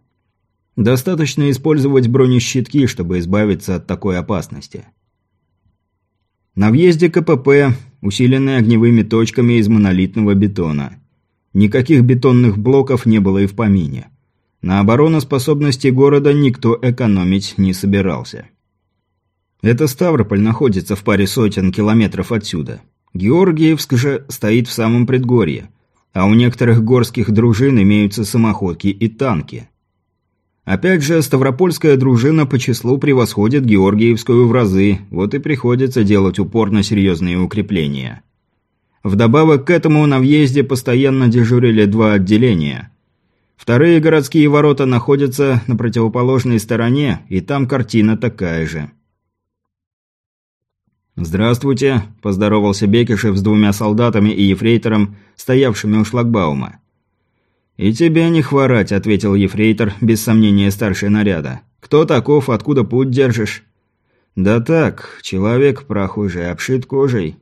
Достаточно использовать бронещитки, чтобы избавиться от такой опасности. На въезде КПП, усиленный огневыми точками из монолитного бетона. Никаких бетонных блоков не было и в помине. На обороноспособности города никто экономить не собирался. Это Ставрополь находится в паре сотен километров отсюда. Георгиевск же стоит в самом предгорье, а у некоторых горских дружин имеются самоходки и танки – Опять же, Ставропольская дружина по числу превосходит Георгиевскую в разы, вот и приходится делать упор на серьезные укрепления. Вдобавок к этому на въезде постоянно дежурили два отделения. Вторые городские ворота находятся на противоположной стороне, и там картина такая же. «Здравствуйте», – поздоровался Бекишев с двумя солдатами и ефрейтором, стоявшими у шлагбаума. «И тебе не хворать», — ответил ефрейтор, без сомнения старший наряда. «Кто таков, откуда путь держишь?» «Да так, человек прохожий, обшит кожей.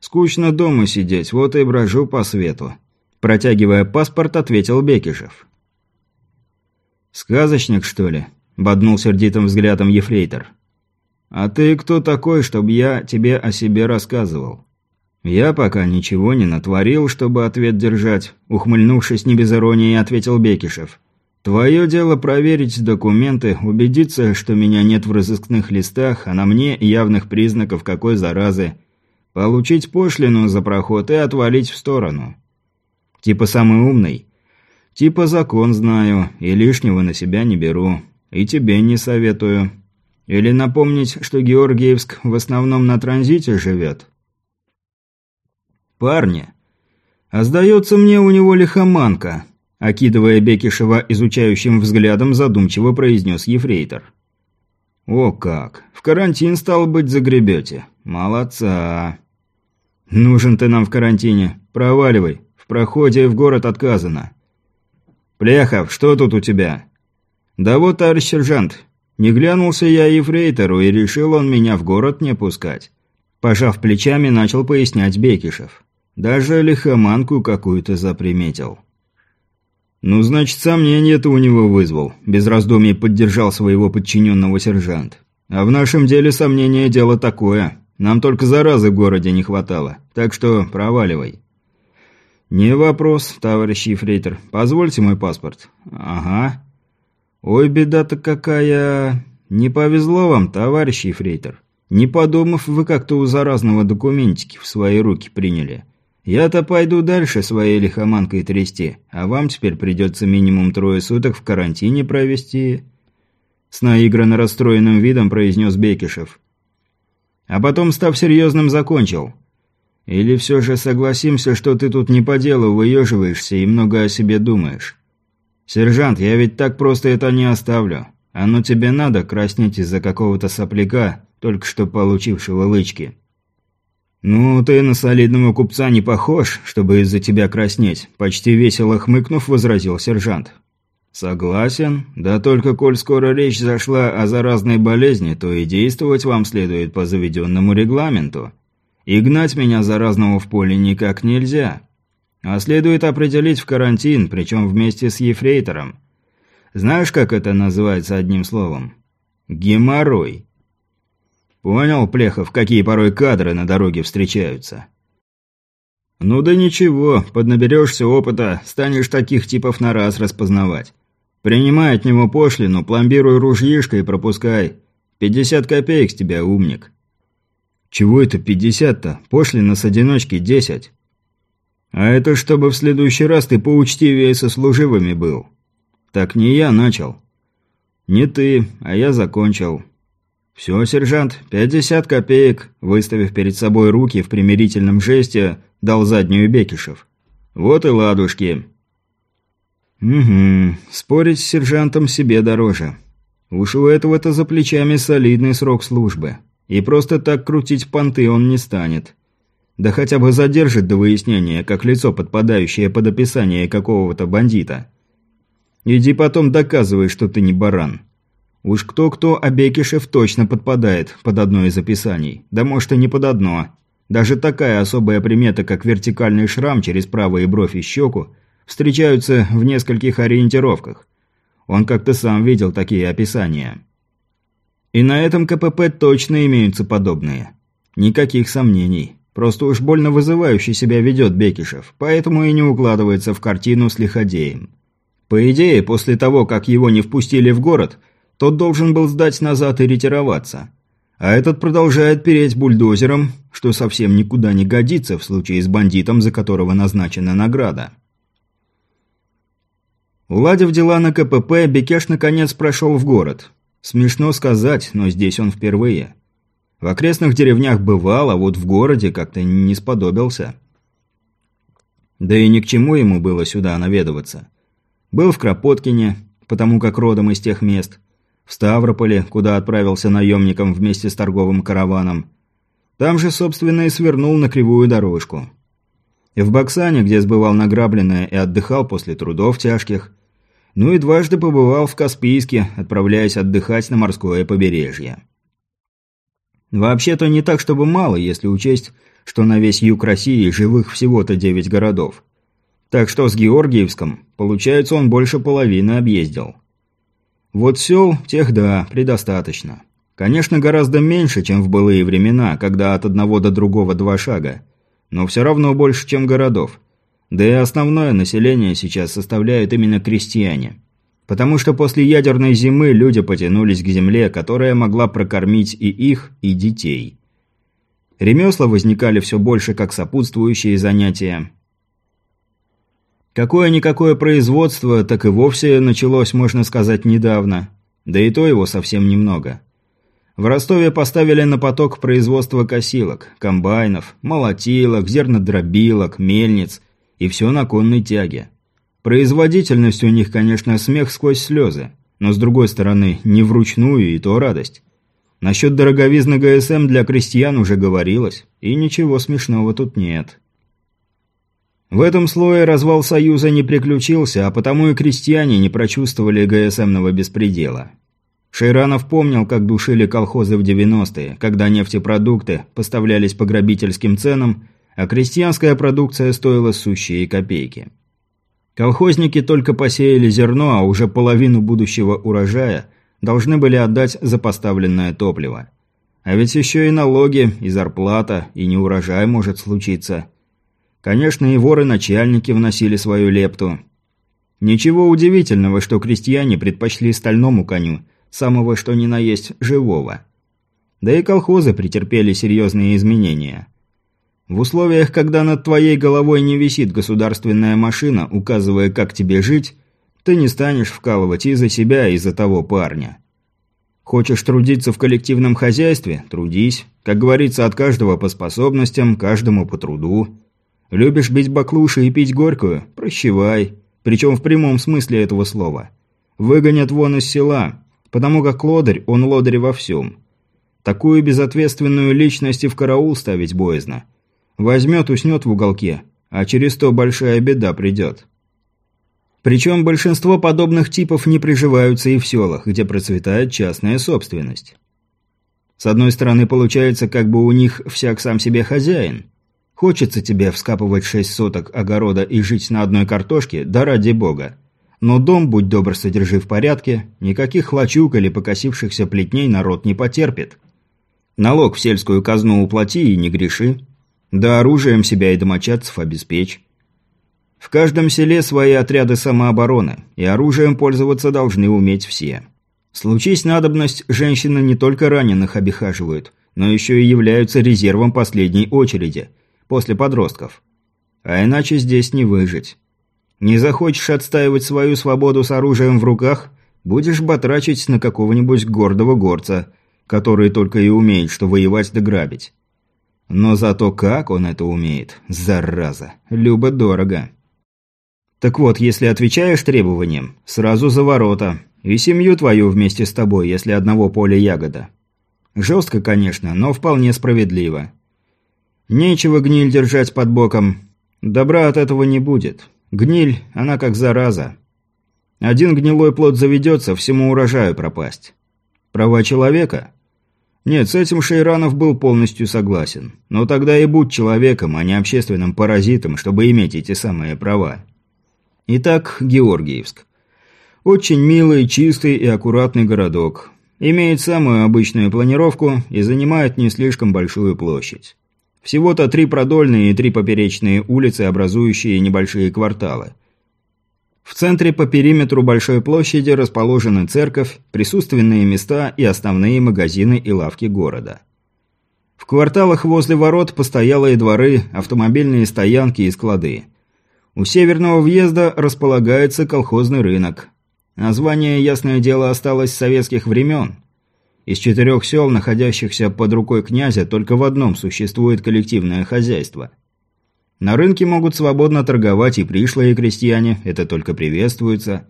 Скучно дома сидеть, вот и брожу по свету. Протягивая паспорт, ответил Бекишев. «Сказочник, что ли?» – боднул сердитым взглядом ефрейтор. «А ты кто такой, чтобы я тебе о себе рассказывал?» «Я пока ничего не натворил, чтобы ответ держать», – ухмыльнувшись не без иронии, ответил Бекишев. «Твое дело проверить документы, убедиться, что меня нет в разыскных листах, а на мне явных признаков какой заразы, получить пошлину за проход и отвалить в сторону. Типа самый умный. Типа закон знаю, и лишнего на себя не беру. И тебе не советую. Или напомнить, что Георгиевск в основном на транзите живет?» «Парни, а сдается мне у него лихоманка», окидывая Бекишева изучающим взглядом, задумчиво произнес ефрейтор. «О как! В карантин, стало быть, загребете. Молодца!» «Нужен ты нам в карантине. Проваливай. В проходе в город отказано». «Плехов, что тут у тебя?» «Да вот, товарищ сержант, не глянулся я ефрейтору, и решил он меня в город не пускать». Пожав плечами, начал пояснять Бекишев. Даже лихоманку какую-то заприметил. «Ну, значит, сомнение это у него вызвал», – без раздумий поддержал своего подчиненного сержант. «А в нашем деле сомнение – дело такое. Нам только заразы в городе не хватало, так что проваливай». «Не вопрос, товарищ ефрейтор. Позвольте мой паспорт». «Ага». «Ой, беда-то какая... Не повезло вам, товарищ ефрейтор. Не подумав, вы как-то у заразного документики в свои руки приняли. Я-то пойду дальше своей лихоманкой трясти, а вам теперь придется минимум трое суток в карантине провести». С наигранно расстроенным видом произнес Бекишев. А потом, став серьезным, закончил. «Или все же согласимся, что ты тут не по делу выеживаешься и много о себе думаешь? Сержант, я ведь так просто это не оставлю. Оно тебе надо краснеть из-за какого-то сопляка, только что получившего лычки». «Ну, ты на солидного купца не похож, чтобы из-за тебя краснеть», – почти весело хмыкнув, возразил сержант. «Согласен. Да только коль скоро речь зашла о заразной болезни, то и действовать вам следует по заведенному регламенту. И гнать меня заразного в поле никак нельзя. А следует определить в карантин, причем вместе с ефрейтором. Знаешь, как это называется одним словом? Геморрой. Понял, Плехов, какие порой кадры на дороге встречаются? Ну да ничего, поднаберешься опыта, станешь таких типов на раз распознавать. Принимай от него пошлину, пломбируй ружьишко и пропускай. Пятьдесят копеек с тебя, умник. Чего это пятьдесят-то? Пошлина с одиночки десять. А это чтобы в следующий раз ты поучтивее со служивыми был. Так не я начал. Не ты, а я закончил. «Все, сержант, пятьдесят копеек», выставив перед собой руки в примирительном жесте, дал заднюю Бекишев. «Вот и ладушки». «Угу, спорить с сержантом себе дороже. Уж у этого-то за плечами солидный срок службы. И просто так крутить понты он не станет. Да хотя бы задержит до выяснения, как лицо, подпадающее под описание какого-то бандита. Иди потом доказывай, что ты не баран». Уж кто-кто, а Бекишев точно подпадает под одно из описаний. Да может и не под одно. Даже такая особая примета, как вертикальный шрам через правую бровь и щеку, встречаются в нескольких ориентировках. Он как-то сам видел такие описания. И на этом КПП точно имеются подобные. Никаких сомнений. Просто уж больно вызывающе себя ведет Бекишев, поэтому и не укладывается в картину с лиходеем. По идее, после того, как его не впустили в город – тот должен был сдать назад и ретироваться. А этот продолжает переть бульдозером, что совсем никуда не годится в случае с бандитом, за которого назначена награда. Уладив дела на КПП, Бекеш наконец прошел в город. Смешно сказать, но здесь он впервые. В окрестных деревнях бывал, а вот в городе как-то не сподобился. Да и ни к чему ему было сюда наведываться. Был в Кропоткине, потому как родом из тех мест – в Ставрополе, куда отправился наемником вместе с торговым караваном. Там же, собственно, и свернул на кривую дорожку. И в Баксане, где сбывал награбленное и отдыхал после трудов тяжких. Ну и дважды побывал в Каспийске, отправляясь отдыхать на морское побережье. Вообще-то не так, чтобы мало, если учесть, что на весь юг России живых всего-то девять городов. Так что с Георгиевском, получается, он больше половины объездил. Вот сел, тех да, предостаточно. Конечно, гораздо меньше, чем в былые времена, когда от одного до другого два шага. Но все равно больше, чем городов. Да и основное население сейчас составляют именно крестьяне. Потому что после ядерной зимы люди потянулись к земле, которая могла прокормить и их, и детей. Ремесла возникали все больше как сопутствующие занятия. Какое-никакое производство так и вовсе началось, можно сказать, недавно. Да и то его совсем немного. В Ростове поставили на поток производство косилок, комбайнов, молотилок, зернодробилок, мельниц и все на конной тяге. Производительность у них, конечно, смех сквозь слезы, но с другой стороны, не вручную и то радость. Насчет дороговизны ГСМ для крестьян уже говорилось, и ничего смешного тут нет. В этом слое развал Союза не приключился, а потому и крестьяне не прочувствовали ГСМного беспредела. Шейранов помнил, как душили колхозы в 90-е, когда нефтепродукты поставлялись по грабительским ценам, а крестьянская продукция стоила сущие копейки. Колхозники только посеяли зерно, а уже половину будущего урожая должны были отдать за поставленное топливо. А ведь еще и налоги, и зарплата, и неурожай может случиться – Конечно, и воры-начальники вносили свою лепту. Ничего удивительного, что крестьяне предпочли стальному коню, самого что ни на есть живого. Да и колхозы претерпели серьезные изменения. В условиях, когда над твоей головой не висит государственная машина, указывая, как тебе жить, ты не станешь вкалывать и за себя, и за того парня. Хочешь трудиться в коллективном хозяйстве – трудись. Как говорится, от каждого по способностям, каждому по труду – Любишь бить баклуши и пить горькую? Прощевай. Причем в прямом смысле этого слова. Выгонят вон из села, потому как лодырь, он лодырь во всем. Такую безответственную личность и в караул ставить боязно. Возьмет, уснет в уголке, а через то большая беда придет. Причем большинство подобных типов не приживаются и в селах, где процветает частная собственность. С одной стороны, получается, как бы у них всяк сам себе хозяин – Хочется тебе вскапывать шесть соток огорода и жить на одной картошке, да ради бога. Но дом, будь добр, содержи в порядке, никаких хлачук или покосившихся плетней народ не потерпит. Налог в сельскую казну уплати и не греши. Да оружием себя и домочадцев обеспечь. В каждом селе свои отряды самообороны, и оружием пользоваться должны уметь все. Случись надобность, женщины не только раненых обихаживают, но еще и являются резервом последней очереди – после подростков. А иначе здесь не выжить. Не захочешь отстаивать свою свободу с оружием в руках, будешь батрачить на какого-нибудь гордого горца, который только и умеет, что воевать да грабить. Но зато как он это умеет, зараза, любо-дорого. Так вот, если отвечаешь требованиям, сразу за ворота. И семью твою вместе с тобой, если одного поля ягода. Жестко, конечно, но вполне справедливо. Нечего гниль держать под боком. Добра от этого не будет. Гниль, она как зараза. Один гнилой плод заведется, всему урожаю пропасть. Права человека? Нет, с этим Шейранов был полностью согласен. Но тогда и будь человеком, а не общественным паразитом, чтобы иметь эти самые права. Итак, Георгиевск. Очень милый, чистый и аккуратный городок. Имеет самую обычную планировку и занимает не слишком большую площадь. Всего-то три продольные и три поперечные улицы, образующие небольшие кварталы. В центре по периметру большой площади расположены церковь, присутственные места и основные магазины и лавки города. В кварталах возле ворот постоялые дворы, автомобильные стоянки и склады. У северного въезда располагается колхозный рынок. Название, ясное дело, осталось с советских времен – из четырех сел, находящихся под рукой князя, только в одном существует коллективное хозяйство. На рынке могут свободно торговать и пришлые крестьяне, это только приветствуется.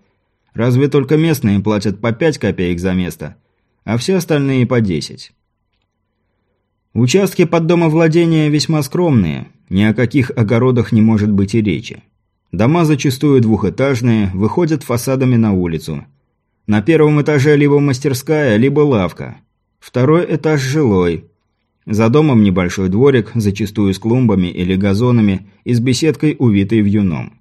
Разве только местные платят по 5 копеек за место, а все остальные по 10. Участки под домовладения весьма скромные, ни о каких огородах не может быть и речи. Дома зачастую двухэтажные, выходят фасадами на улицу – на первом этаже либо мастерская, либо лавка. Второй этаж жилой. За домом небольшой дворик, зачастую с клумбами или газонами и с беседкой, увитой вьюном.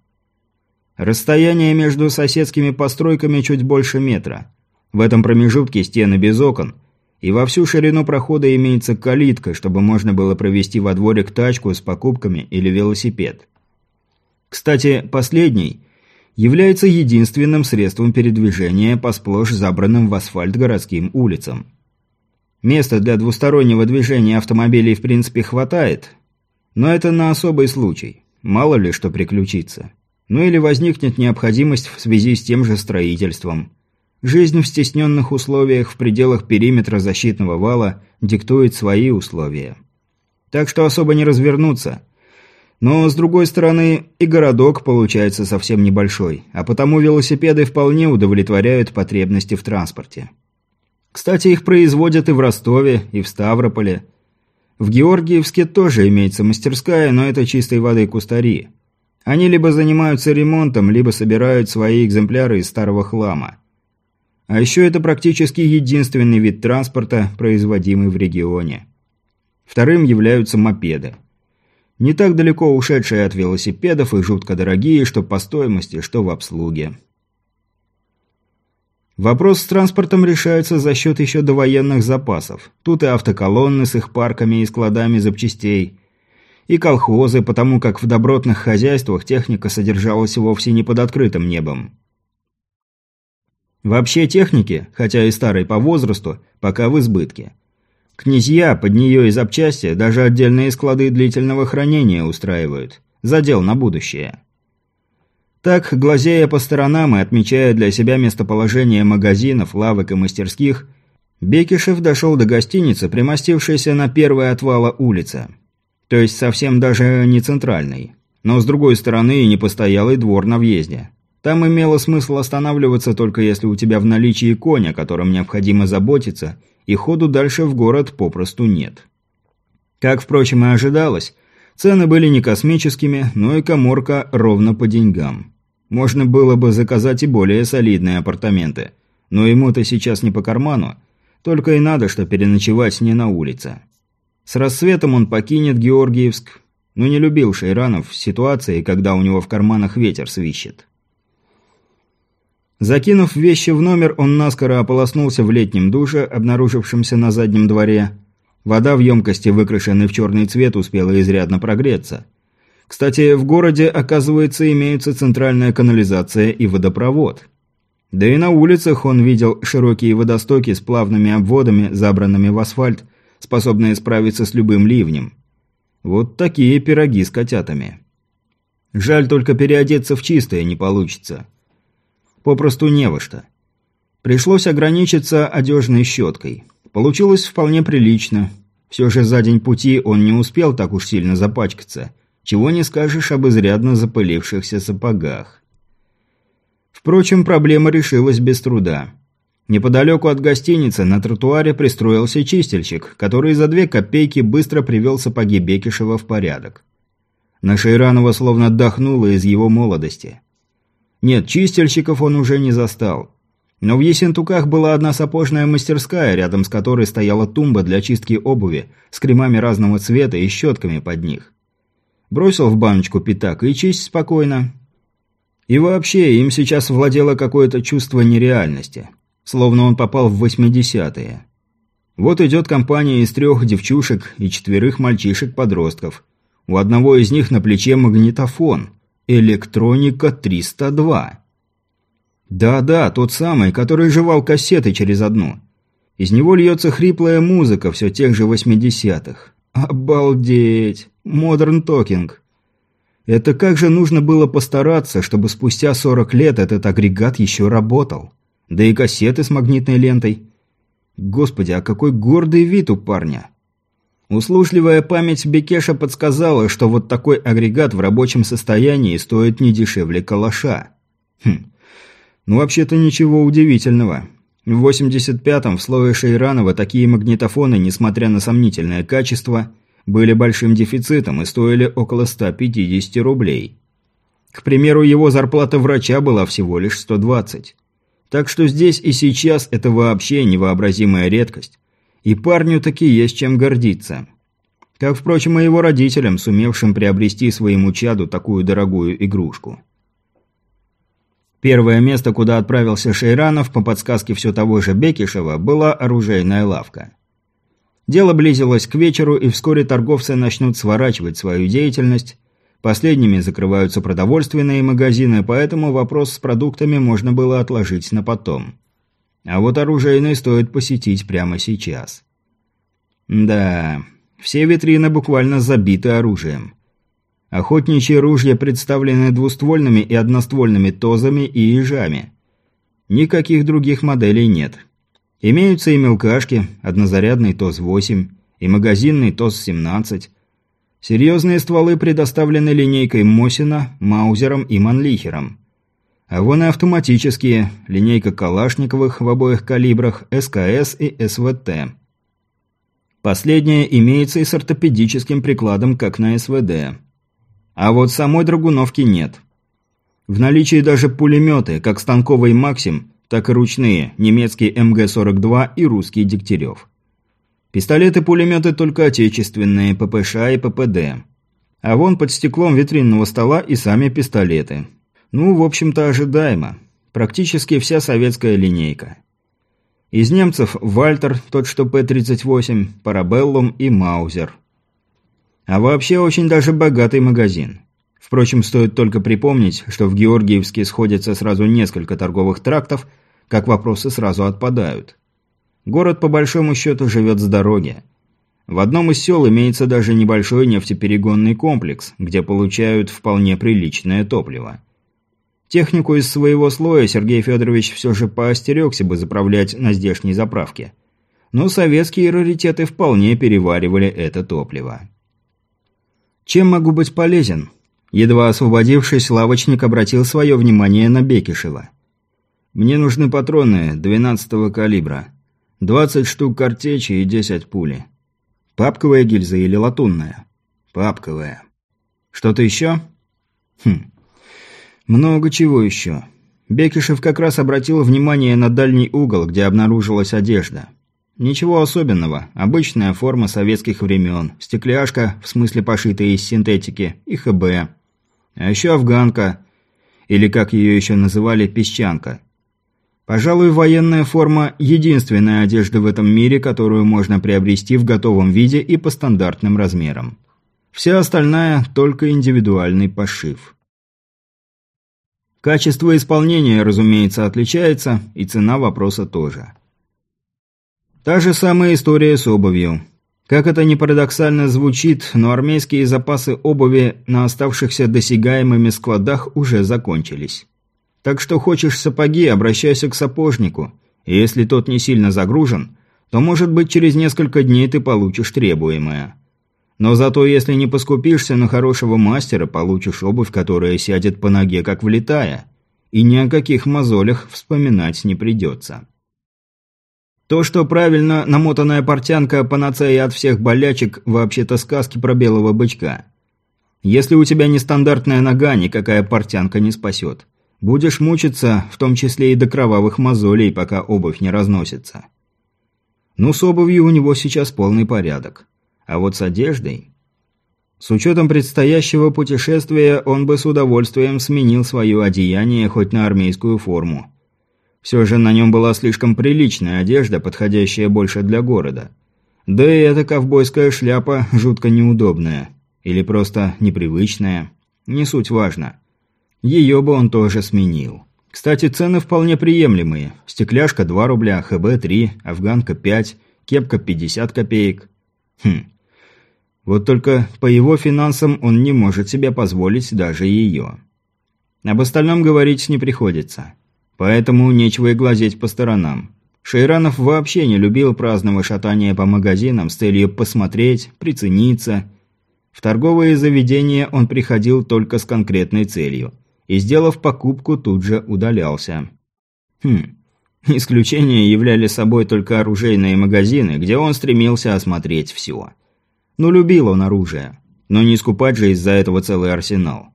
Расстояние между соседскими постройками чуть больше метра. В этом промежутке стены без окон, и во всю ширину прохода имеется калитка, чтобы можно было провести во дворик тачку с покупками или велосипед. Кстати, последний является единственным средством передвижения по сплошь забранным в асфальт городским улицам. Места для двустороннего движения автомобилей в принципе хватает, но это на особый случай. Мало ли что приключится. Ну или возникнет необходимость в связи с тем же строительством. Жизнь в стесненных условиях в пределах периметра защитного вала диктует свои условия. Так что особо не развернуться. Но, с другой стороны, и городок получается совсем небольшой, а потому велосипеды вполне удовлетворяют потребности в транспорте. Кстати, их производят и в Ростове, и в Ставрополе. В Георгиевске тоже имеется мастерская, но это чистой воды кустари. Они либо занимаются ремонтом, либо собирают свои экземпляры из старого хлама. А еще это практически единственный вид транспорта, производимый в регионе. Вторым являются мопеды. Не так далеко ушедшие от велосипедов и жутко дорогие, что по стоимости, что в обслуге. Вопрос с транспортом решается за счет еще довоенных запасов. Тут и автоколонны с их парками и складами запчастей, и колхозы, потому как в добротных хозяйствах техника содержалась вовсе не под открытым небом. Вообще техники, хотя и старой по возрасту, пока в избытке. Князья под нее и запчасти даже отдельные склады длительного хранения устраивают. Задел на будущее. Так, глазея по сторонам и отмечая для себя местоположение магазинов, лавок и мастерских, Бекишев дошел до гостиницы, примостившейся на первой отвала улицы. То есть совсем даже не центральной. Но с другой стороны и не постоялый двор на въезде. Там имело смысл останавливаться только если у тебя в наличии конь, о котором необходимо заботиться, и ходу дальше в город попросту нет. Как, впрочем, и ожидалось, Цены были не космическими, но и коморка ровно по деньгам. Можно было бы заказать и более солидные апартаменты, но ему-то сейчас не по карману, только и надо, что переночевать не на улице. С рассветом он покинет Георгиевск, но не любил Шейранов в ситуации, когда у него в карманах ветер свищет. Закинув вещи в номер, он наскоро ополоснулся в летнем душе, обнаружившемся на заднем дворе, Вода в емкости, выкрашенной в черный цвет, успела изрядно прогреться. Кстати, в городе, оказывается, имеются центральная канализация и водопровод. Да и на улицах он видел широкие водостоки с плавными обводами, забранными в асфальт, способные справиться с любым ливнем. Вот такие пироги с котятами. Жаль только переодеться в чистое не получится. Попросту не во что. Пришлось ограничиться одежной щеткой. Получилось вполне прилично. Все же за день пути он не успел так уж сильно запачкаться. Чего не скажешь об изрядно запылившихся сапогах. Впрочем, проблема решилась без труда. Неподалеку от гостиницы на тротуаре пристроился чистильщик, который за две копейки быстро привел сапоги Бекишева в порядок. На Шейранова словно отдохнуло из его молодости. Нет, чистильщиков он уже не застал. Но в Есентуках была одна сапожная мастерская, рядом с которой стояла тумба для чистки обуви, с кремами разного цвета и щетками под них. Бросил в баночку пятак и чисть спокойно. И вообще, им сейчас владело какое-то чувство нереальности. Словно он попал в восьмидесятые. Вот идет компания из трех девчушек и четверых мальчишек-подростков. У одного из них на плече магнитофон. Электроника 302. Да-да, тот самый, который жевал кассеты через одну. Из него льется хриплая музыка все тех же восьмидесятых. Обалдеть! Модерн токинг. Это как же нужно было постараться, чтобы спустя 40 лет этот агрегат еще работал. Да и кассеты с магнитной лентой. Господи, а какой гордый вид у парня. Услужливая память Бекеша подсказала, что вот такой агрегат в рабочем состоянии стоит не дешевле калаша. Хм, ну, вообще-то ничего удивительного. В 85-м в слое Шейранова такие магнитофоны, несмотря на сомнительное качество, были большим дефицитом и стоили около 150 рублей. К примеру, его зарплата врача была всего лишь 120. Так что здесь и сейчас это вообще невообразимая редкость. И парню таки есть чем гордиться. Как, впрочем, и его родителям, сумевшим приобрести своему чаду такую дорогую игрушку. Первое место, куда отправился Шейранов, по подсказке все того же Бекишева, была оружейная лавка. Дело близилось к вечеру, и вскоре торговцы начнут сворачивать свою деятельность. Последними закрываются продовольственные магазины, поэтому вопрос с продуктами можно было отложить на потом. А вот оружейный стоит посетить прямо сейчас. Да, все витрины буквально забиты оружием. Охотничьи ружья представлены двуствольными и одноствольными тозами и ежами. Никаких других моделей нет. Имеются и мелкашки, однозарядный ТОЗ-8, и магазинный ТОЗ-17. Серьезные стволы предоставлены линейкой Мосина, Маузером и Манлихером. А вон и автоматические, линейка Калашниковых в обоих калибрах, СКС и СВТ. Последняя имеется и с ортопедическим прикладом, как на СВД. А вот самой драгуновки нет. В наличии даже пулеметы, как станковый «Максим», так и ручные, немецкий МГ-42 и русский Дегтярев. Пистолеты-пулеметы только отечественные, ППШ и ППД. А вон под стеклом витринного стола и сами пистолеты. Ну, в общем-то, ожидаемо. Практически вся советская линейка. Из немцев Вальтер, тот что П-38, Парабеллум и Маузер. А вообще очень даже богатый магазин. Впрочем, стоит только припомнить, что в Георгиевске сходятся сразу несколько торговых трактов, как вопросы сразу отпадают. Город по большому счету живет с дороги. В одном из сел имеется даже небольшой нефтеперегонный комплекс, где получают вполне приличное топливо. Технику из своего слоя Сергей Федорович все же поостерегся бы заправлять на здешней заправке. Но советские раритеты вполне переваривали это топливо. «Чем могу быть полезен?» Едва освободившись, лавочник обратил свое внимание на Бекишева. «Мне нужны патроны 12-го калибра. 20 штук картечи и 10 пули. Папковая гильза или латунная?» «Папковая». «Что-то еще?» «Хм. Много чего еще». Бекишев как раз обратил внимание на дальний угол, где обнаружилась одежда. Ничего особенного. Обычная форма советских времен. Стекляшка, в смысле пошитая из синтетики, и ХБ. А еще афганка. Или, как ее еще называли, песчанка. Пожалуй, военная форма – единственная одежда в этом мире, которую можно приобрести в готовом виде и по стандартным размерам. Вся остальная – только индивидуальный пошив. Качество исполнения, разумеется, отличается, и цена вопроса тоже. Та же самая история с обувью. Как это ни парадоксально звучит, но армейские запасы обуви на оставшихся досягаемыми складах уже закончились. Так что хочешь сапоги, обращайся к сапожнику. И если тот не сильно загружен, то, может быть, через несколько дней ты получишь требуемое. Но зато если не поскупишься на хорошего мастера, получишь обувь, которая сядет по ноге как влетая. И ни о каких мозолях вспоминать не придется. То, что правильно намотанная портянка панацея от всех болячек, вообще-то сказки про белого бычка. Если у тебя нестандартная нога, никакая портянка не спасет. Будешь мучиться, в том числе и до кровавых мозолей, пока обувь не разносится. Ну, с обувью у него сейчас полный порядок. А вот с одеждой... С учетом предстоящего путешествия, он бы с удовольствием сменил свое одеяние хоть на армейскую форму. Все же на нем была слишком приличная одежда, подходящая больше для города. Да и эта ковбойская шляпа жутко неудобная. Или просто непривычная. Не суть важно. Ее бы он тоже сменил. Кстати, цены вполне приемлемые. Стекляшка 2 рубля, ХБ 3, афганка 5, кепка 50 копеек. Хм. Вот только по его финансам он не может себе позволить даже ее. Об остальном говорить не приходится. Поэтому нечего и глазеть по сторонам. Шейранов вообще не любил праздного шатания по магазинам с целью посмотреть, прицениться. В торговые заведения он приходил только с конкретной целью. И, сделав покупку, тут же удалялся. Хм. Исключение являли собой только оружейные магазины, где он стремился осмотреть все. Но любил он оружие. Но не скупать же из-за этого целый арсенал.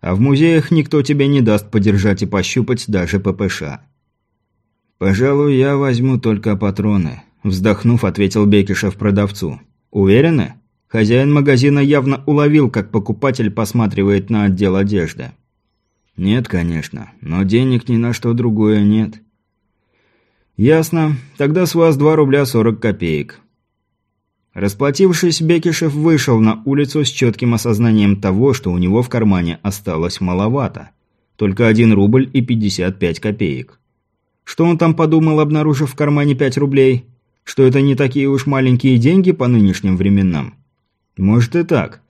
А в музеях никто тебе не даст подержать и пощупать даже ППШ. «Пожалуй, я возьму только патроны», – вздохнув, ответил Бекишев продавцу. «Уверены?» Хозяин магазина явно уловил, как покупатель посматривает на отдел одежды. «Нет, конечно, но денег ни на что другое нет». «Ясно. Тогда с вас 2 рубля 40 копеек». Расплатившись, Бекишев вышел на улицу с четким осознанием того, что у него в кармане осталось маловато. Только 1 рубль и 55 копеек. Что он там подумал, обнаружив в кармане 5 рублей? Что это не такие уж маленькие деньги по нынешним временам? Может и так.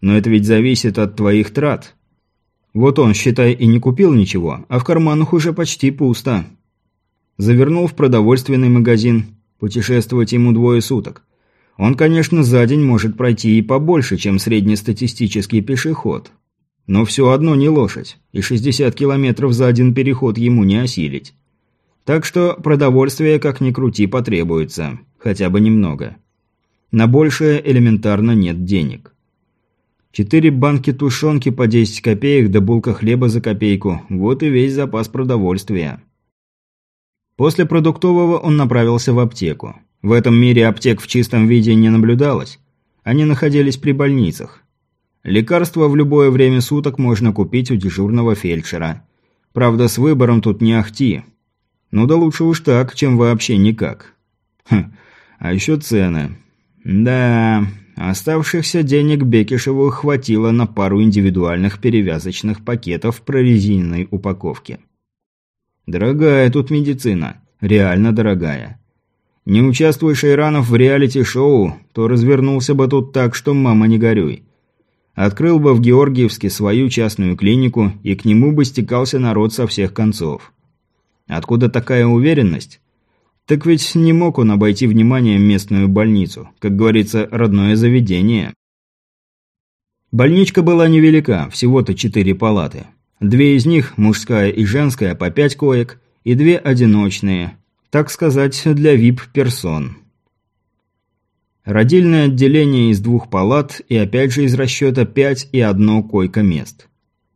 Но это ведь зависит от твоих трат. Вот он, считай, и не купил ничего, а в карманах уже почти пусто. Завернул в продовольственный магазин. Путешествовать ему двое суток. Он, конечно, за день может пройти и побольше, чем среднестатистический пешеход. Но все одно не лошадь, и 60 километров за один переход ему не осилить. Так что продовольствие, как ни крути, потребуется. Хотя бы немного. На большее элементарно нет денег. Четыре банки тушенки по 10 копеек да булка хлеба за копейку – вот и весь запас продовольствия. После продуктового он направился в аптеку. В этом мире аптек в чистом виде не наблюдалось. Они находились при больницах. Лекарства в любое время суток можно купить у дежурного фельдшера. Правда, с выбором тут не ахти. Ну да лучше уж так, чем вообще никак. Хм, а еще цены. Да, оставшихся денег Бекишеву хватило на пару индивидуальных перевязочных пакетов в прорезиненной упаковке. Дорогая тут медицина. Реально дорогая. Не участвуй Шейранов в реалити-шоу, то развернулся бы тут так, что мама не горюй. Открыл бы в Георгиевске свою частную клинику, и к нему бы стекался народ со всех концов. Откуда такая уверенность? Так ведь не мог он обойти вниманием местную больницу, как говорится, родное заведение. Больничка была невелика, всего-то четыре палаты. Две из них, мужская и женская, по пять коек, и две одиночные, так сказать, для вип-персон. Родильное отделение из двух палат и опять же из расчета 5 и одно койко-мест.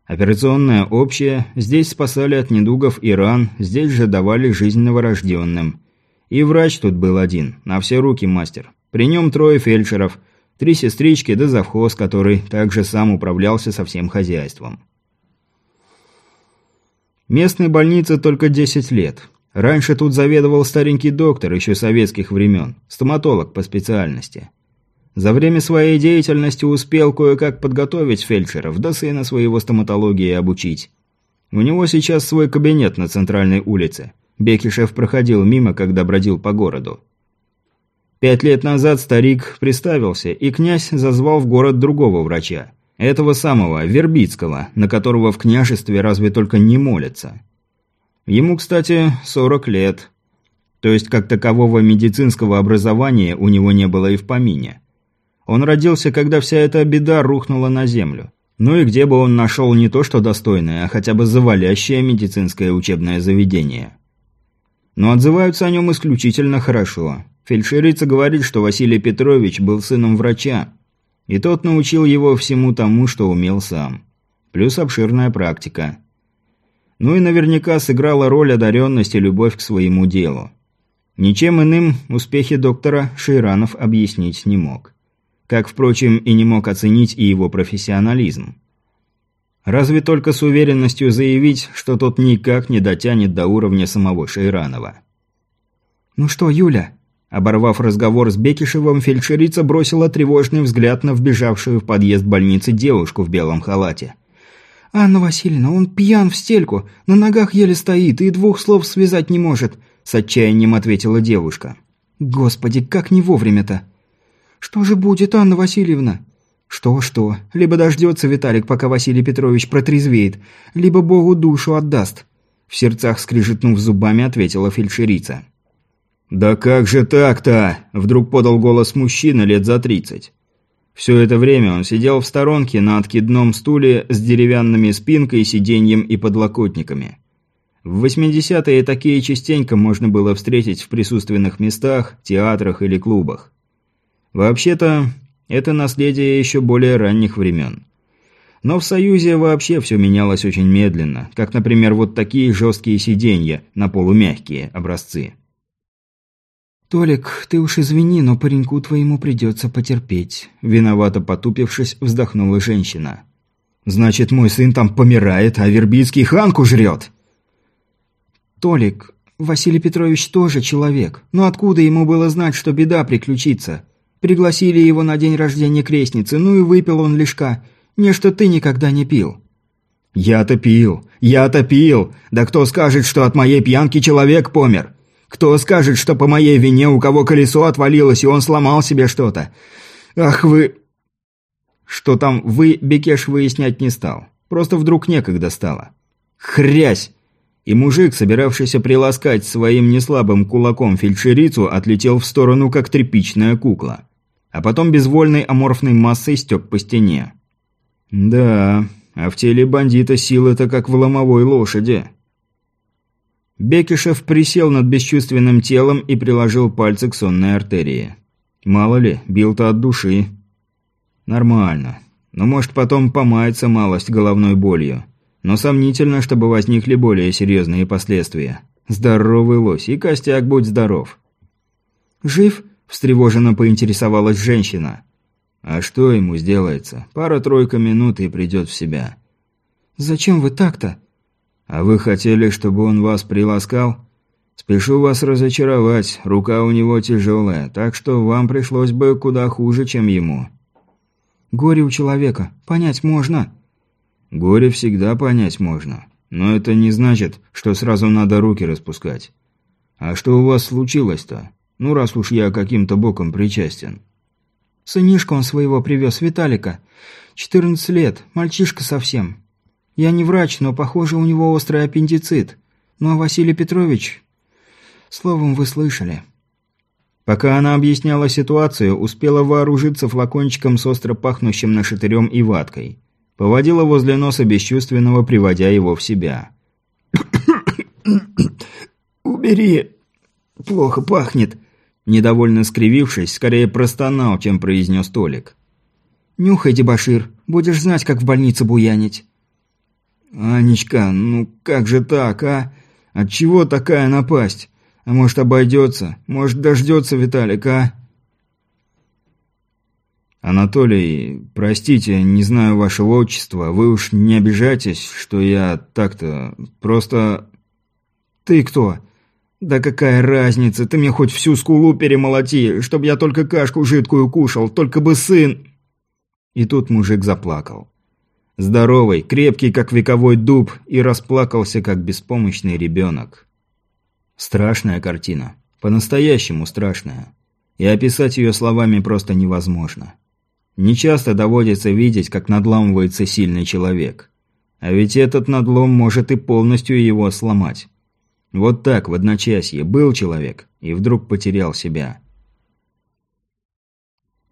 Операционная общая, здесь спасали от недугов и ран, здесь же давали жизнь новорожденным. И врач тут был один, на все руки мастер. При нем трое фельдшеров, три сестрички да завхоз, который также сам управлялся со всем хозяйством. Местной больнице только 10 лет. Раньше тут заведовал старенький доктор еще советских времен, стоматолог по специальности. За время своей деятельности успел кое-как подготовить фельдшеров, да сына своего стоматологии обучить. У него сейчас свой кабинет на центральной улице. Бекишев проходил мимо, когда бродил по городу. Пять лет назад старик приставился, и князь зазвал в город другого врача. Этого самого, Вербицкого, на которого в княжестве разве только не молятся. Ему, кстати, 40 лет. То есть, как такового медицинского образования у него не было и в помине. Он родился, когда вся эта беда рухнула на землю. Ну и где бы он нашел не то что достойное, а хотя бы завалящее медицинское учебное заведение. Но отзываются о нем исключительно хорошо. Фельдшерица говорит, что Василий Петрович был сыном врача, и тот научил его всему тому, что умел сам. Плюс обширная практика. Ну и наверняка сыграла роль одаренность и любовь к своему делу. Ничем иным успехи доктора Шейранов объяснить не мог. Как, впрочем, и не мог оценить и его профессионализм. Разве только с уверенностью заявить, что тот никак не дотянет до уровня самого Шейранова. «Ну что, Юля?» Оборвав разговор с Бекишевым, фельдшерица бросила тревожный взгляд на вбежавшую в подъезд больницы девушку в белом халате. «Анна Васильевна, он пьян в стельку, на ногах еле стоит и двух слов связать не может», – с отчаянием ответила девушка. «Господи, как не вовремя-то!» «Что же будет, Анна Васильевна?» «Что-что? Либо дождется Виталик, пока Василий Петрович протрезвеет, либо Богу душу отдаст», – в сердцах скрижетнув зубами, ответила фельдшерица. «Да как же так-то?» – вдруг подал голос мужчина лет за тридцать. Все это время он сидел в сторонке на откидном стуле с деревянными спинкой, сиденьем и подлокотниками. В 80-е такие частенько можно было встретить в присутственных местах, театрах или клубах. Вообще-то, это наследие еще более ранних времен. Но в Союзе вообще все менялось очень медленно, как, например, вот такие жесткие сиденья на полумягкие образцы. «Толик, ты уж извини, но пареньку твоему придется потерпеть», – виновато потупившись, вздохнула женщина. Значит, мой сын там помирает, а Вербицкий Ханку жрет. Толик, Василий Петрович тоже человек. Но откуда ему было знать, что беда приключится? Пригласили его на день рождения крестницы, ну и выпил он лишка. Не что ты никогда не пил. Я-то пил, я-то пил. Да кто скажет, что от моей пьянки человек помер? Кто скажет, что по моей вине у кого колесо отвалилось, и он сломал себе что-то? Ах вы... Что там «вы» Бекеш выяснять не стал. Просто вдруг некогда стало. Хрясь! И мужик, собиравшийся приласкать своим неслабым кулаком фельдшерицу, отлетел в сторону, как тряпичная кукла. А потом безвольной аморфной массой стек по стене. Да, а в теле бандита силы-то как в ломовой лошади. Бекишев присел над бесчувственным телом и приложил пальцы к сонной артерии. Мало ли, бил-то от души. Нормально. Но может потом помается малость головной болью. Но сомнительно, чтобы возникли более серьезные последствия. Здоровый лось, и костяк будь здоров. «Жив?» – встревоженно поинтересовалась женщина. «А что ему сделается? Пара-тройка минут и придет в себя». «Зачем вы так-то?» «А вы хотели, чтобы он вас приласкал?» «Спешу вас разочаровать, рука у него тяжелая, так что вам пришлось бы куда хуже, чем ему». «Горе у человека, понять можно», Горе всегда понять можно. Но это не значит, что сразу надо руки распускать. А что у вас случилось-то? Ну, раз уж я каким-то боком причастен. Сынишка он своего привез, Виталика. 14 лет, мальчишка совсем. Я не врач, но, похоже, у него острый аппендицит. Ну, а Василий Петрович... Словом, вы слышали. Пока она объясняла ситуацию, успела вооружиться флакончиком с остро пахнущим нашатырем и ваткой. Поводила возле носа бесчувственного, приводя его в себя. «Убери! Плохо пахнет!» Недовольно скривившись, скорее простонал, чем произнес Толик. «Нюхай, дебошир, будешь знать, как в больнице буянить». «Анечка, ну как же так, а? Отчего такая напасть? А может, обойдется? Может, дождется Виталик, а?» «Анатолий, простите, не знаю вашего отчества. Вы уж не обижайтесь, что я так-то... Просто...» «Ты кто?» «Да какая разница? Ты мне хоть всю скулу перемолоти, чтобы я только кашку жидкую кушал, только бы сын...» И тут мужик заплакал. Здоровый, крепкий, как вековой дуб, и расплакался, как беспомощный ребенок. Страшная картина. По-настоящему страшная. И описать ее словами просто невозможно. Нечасто доводится видеть, как надламывается сильный человек. А ведь этот надлом может и полностью его сломать. Вот так, в одночасье, был человек и вдруг потерял себя.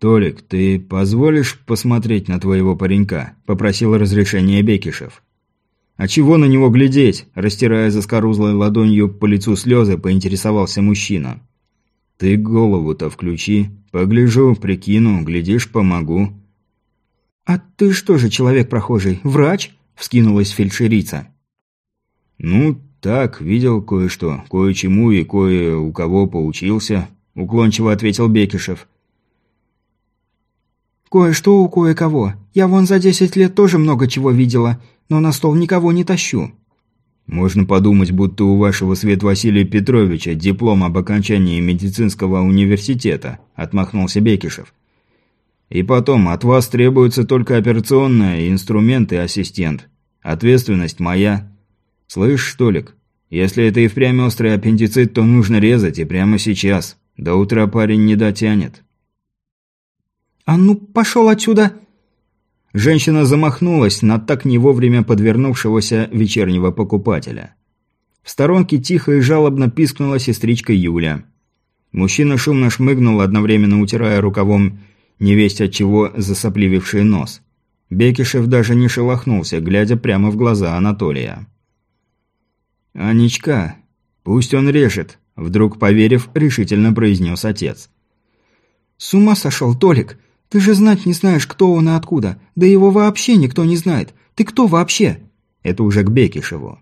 «Толик, ты позволишь посмотреть на твоего паренька?» – попросил разрешения Бекишев. «А чего на него глядеть?» – растирая заскорузлой ладонью по лицу слезы, поинтересовался мужчина. «Ты голову-то включи. Погляжу, прикину, глядишь, помогу». «А ты что же, человек прохожий, врач?» – вскинулась фельдшерица. «Ну, так, видел кое-что, кое-чему и кое у кого поучился», – уклончиво ответил Бекишев. «Кое-что у кое-кого. Я вон за десять лет тоже много чего видела, но на стол никого не тащу». Можно подумать, будто у вашего Свет Василия Петровича диплом об окончании медицинского университета, отмахнулся Бекишев. И потом, от вас требуется только операционная, инструмент и ассистент. Ответственность моя. Слышь, Толик, если это и впрямь острый аппендицит, то нужно резать и прямо сейчас. До утра парень не дотянет. «А ну, пошел отсюда!» Женщина замахнулась на так не вовремя подвернувшегося вечернего покупателя. В сторонке тихо и жалобно пискнула сестричка Юля. Мужчина шумно шмыгнул, одновременно утирая рукавом невесть от чего засоплививший нос. Бекишев даже не шелохнулся, глядя прямо в глаза Анатолия. «Анечка, пусть он режет», – вдруг поверив, решительно произнес отец. «С ума сошел, Толик! Ты же знать не знаешь, кто он и откуда. Да его вообще никто не знает. Ты кто вообще?» Это уже к Бекишеву.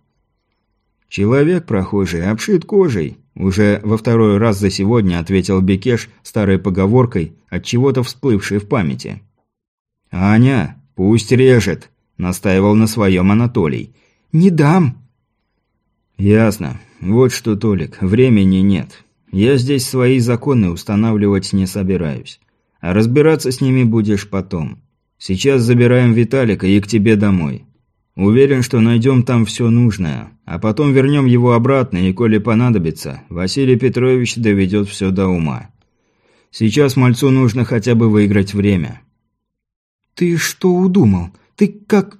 «Человек прохожий, обшит кожей», – уже во второй раз за сегодня ответил Бекеш старой поговоркой, от чего то всплывшей в памяти. «Аня, пусть режет. настаивал на своем Анатолий. «Не дам!» «Ясно. Вот что, Толик, времени нет. Я здесь свои законы устанавливать не собираюсь. А разбираться с ними будешь потом. Сейчас забираем Виталика и к тебе домой. Уверен, что найдем там все нужное, а потом вернем его обратно, и, коли понадобится, Василий Петрович доведет все до ума. Сейчас мальцу нужно хотя бы выиграть время». «Ты что удумал? Ты как...»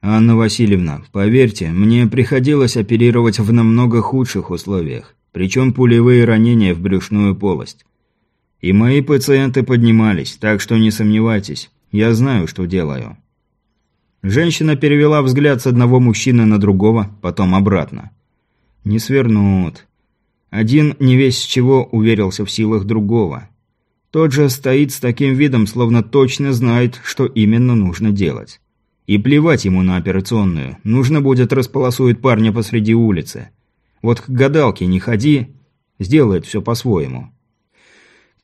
«Анна Васильевна, поверьте, мне приходилось оперировать в намного худших условиях, причем пулевые ранения в брюшную полость. И мои пациенты поднимались, так что не сомневайтесь, я знаю, что делаю». Женщина перевела взгляд с одного мужчины на другого, потом обратно. «Не свернут. Один не весь с чего уверился в силах другого. Тот же стоит с таким видом, словно точно знает, что именно нужно делать. И плевать ему на операционную. Нужно будет располосует парня посреди улицы. Вот к гадалке не ходи, сделает все по-своему».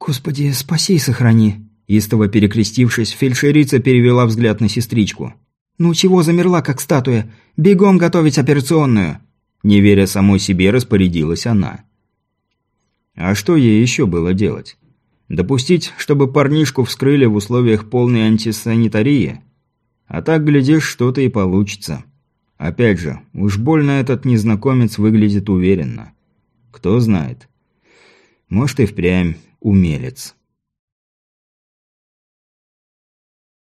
«Господи, спаси и сохрани!» Истово перекрестившись, фельдшерица перевела взгляд на сестричку. «Ну чего замерла, как статуя? Бегом готовить операционную!» Не веря самой себе, распорядилась она. А что ей еще было делать? Допустить, чтобы парнишку вскрыли в условиях полной антисанитарии? А так, глядишь, что-то и получится. Опять же, уж больно этот незнакомец выглядит уверенно. Кто знает. Может и впрямь умелец.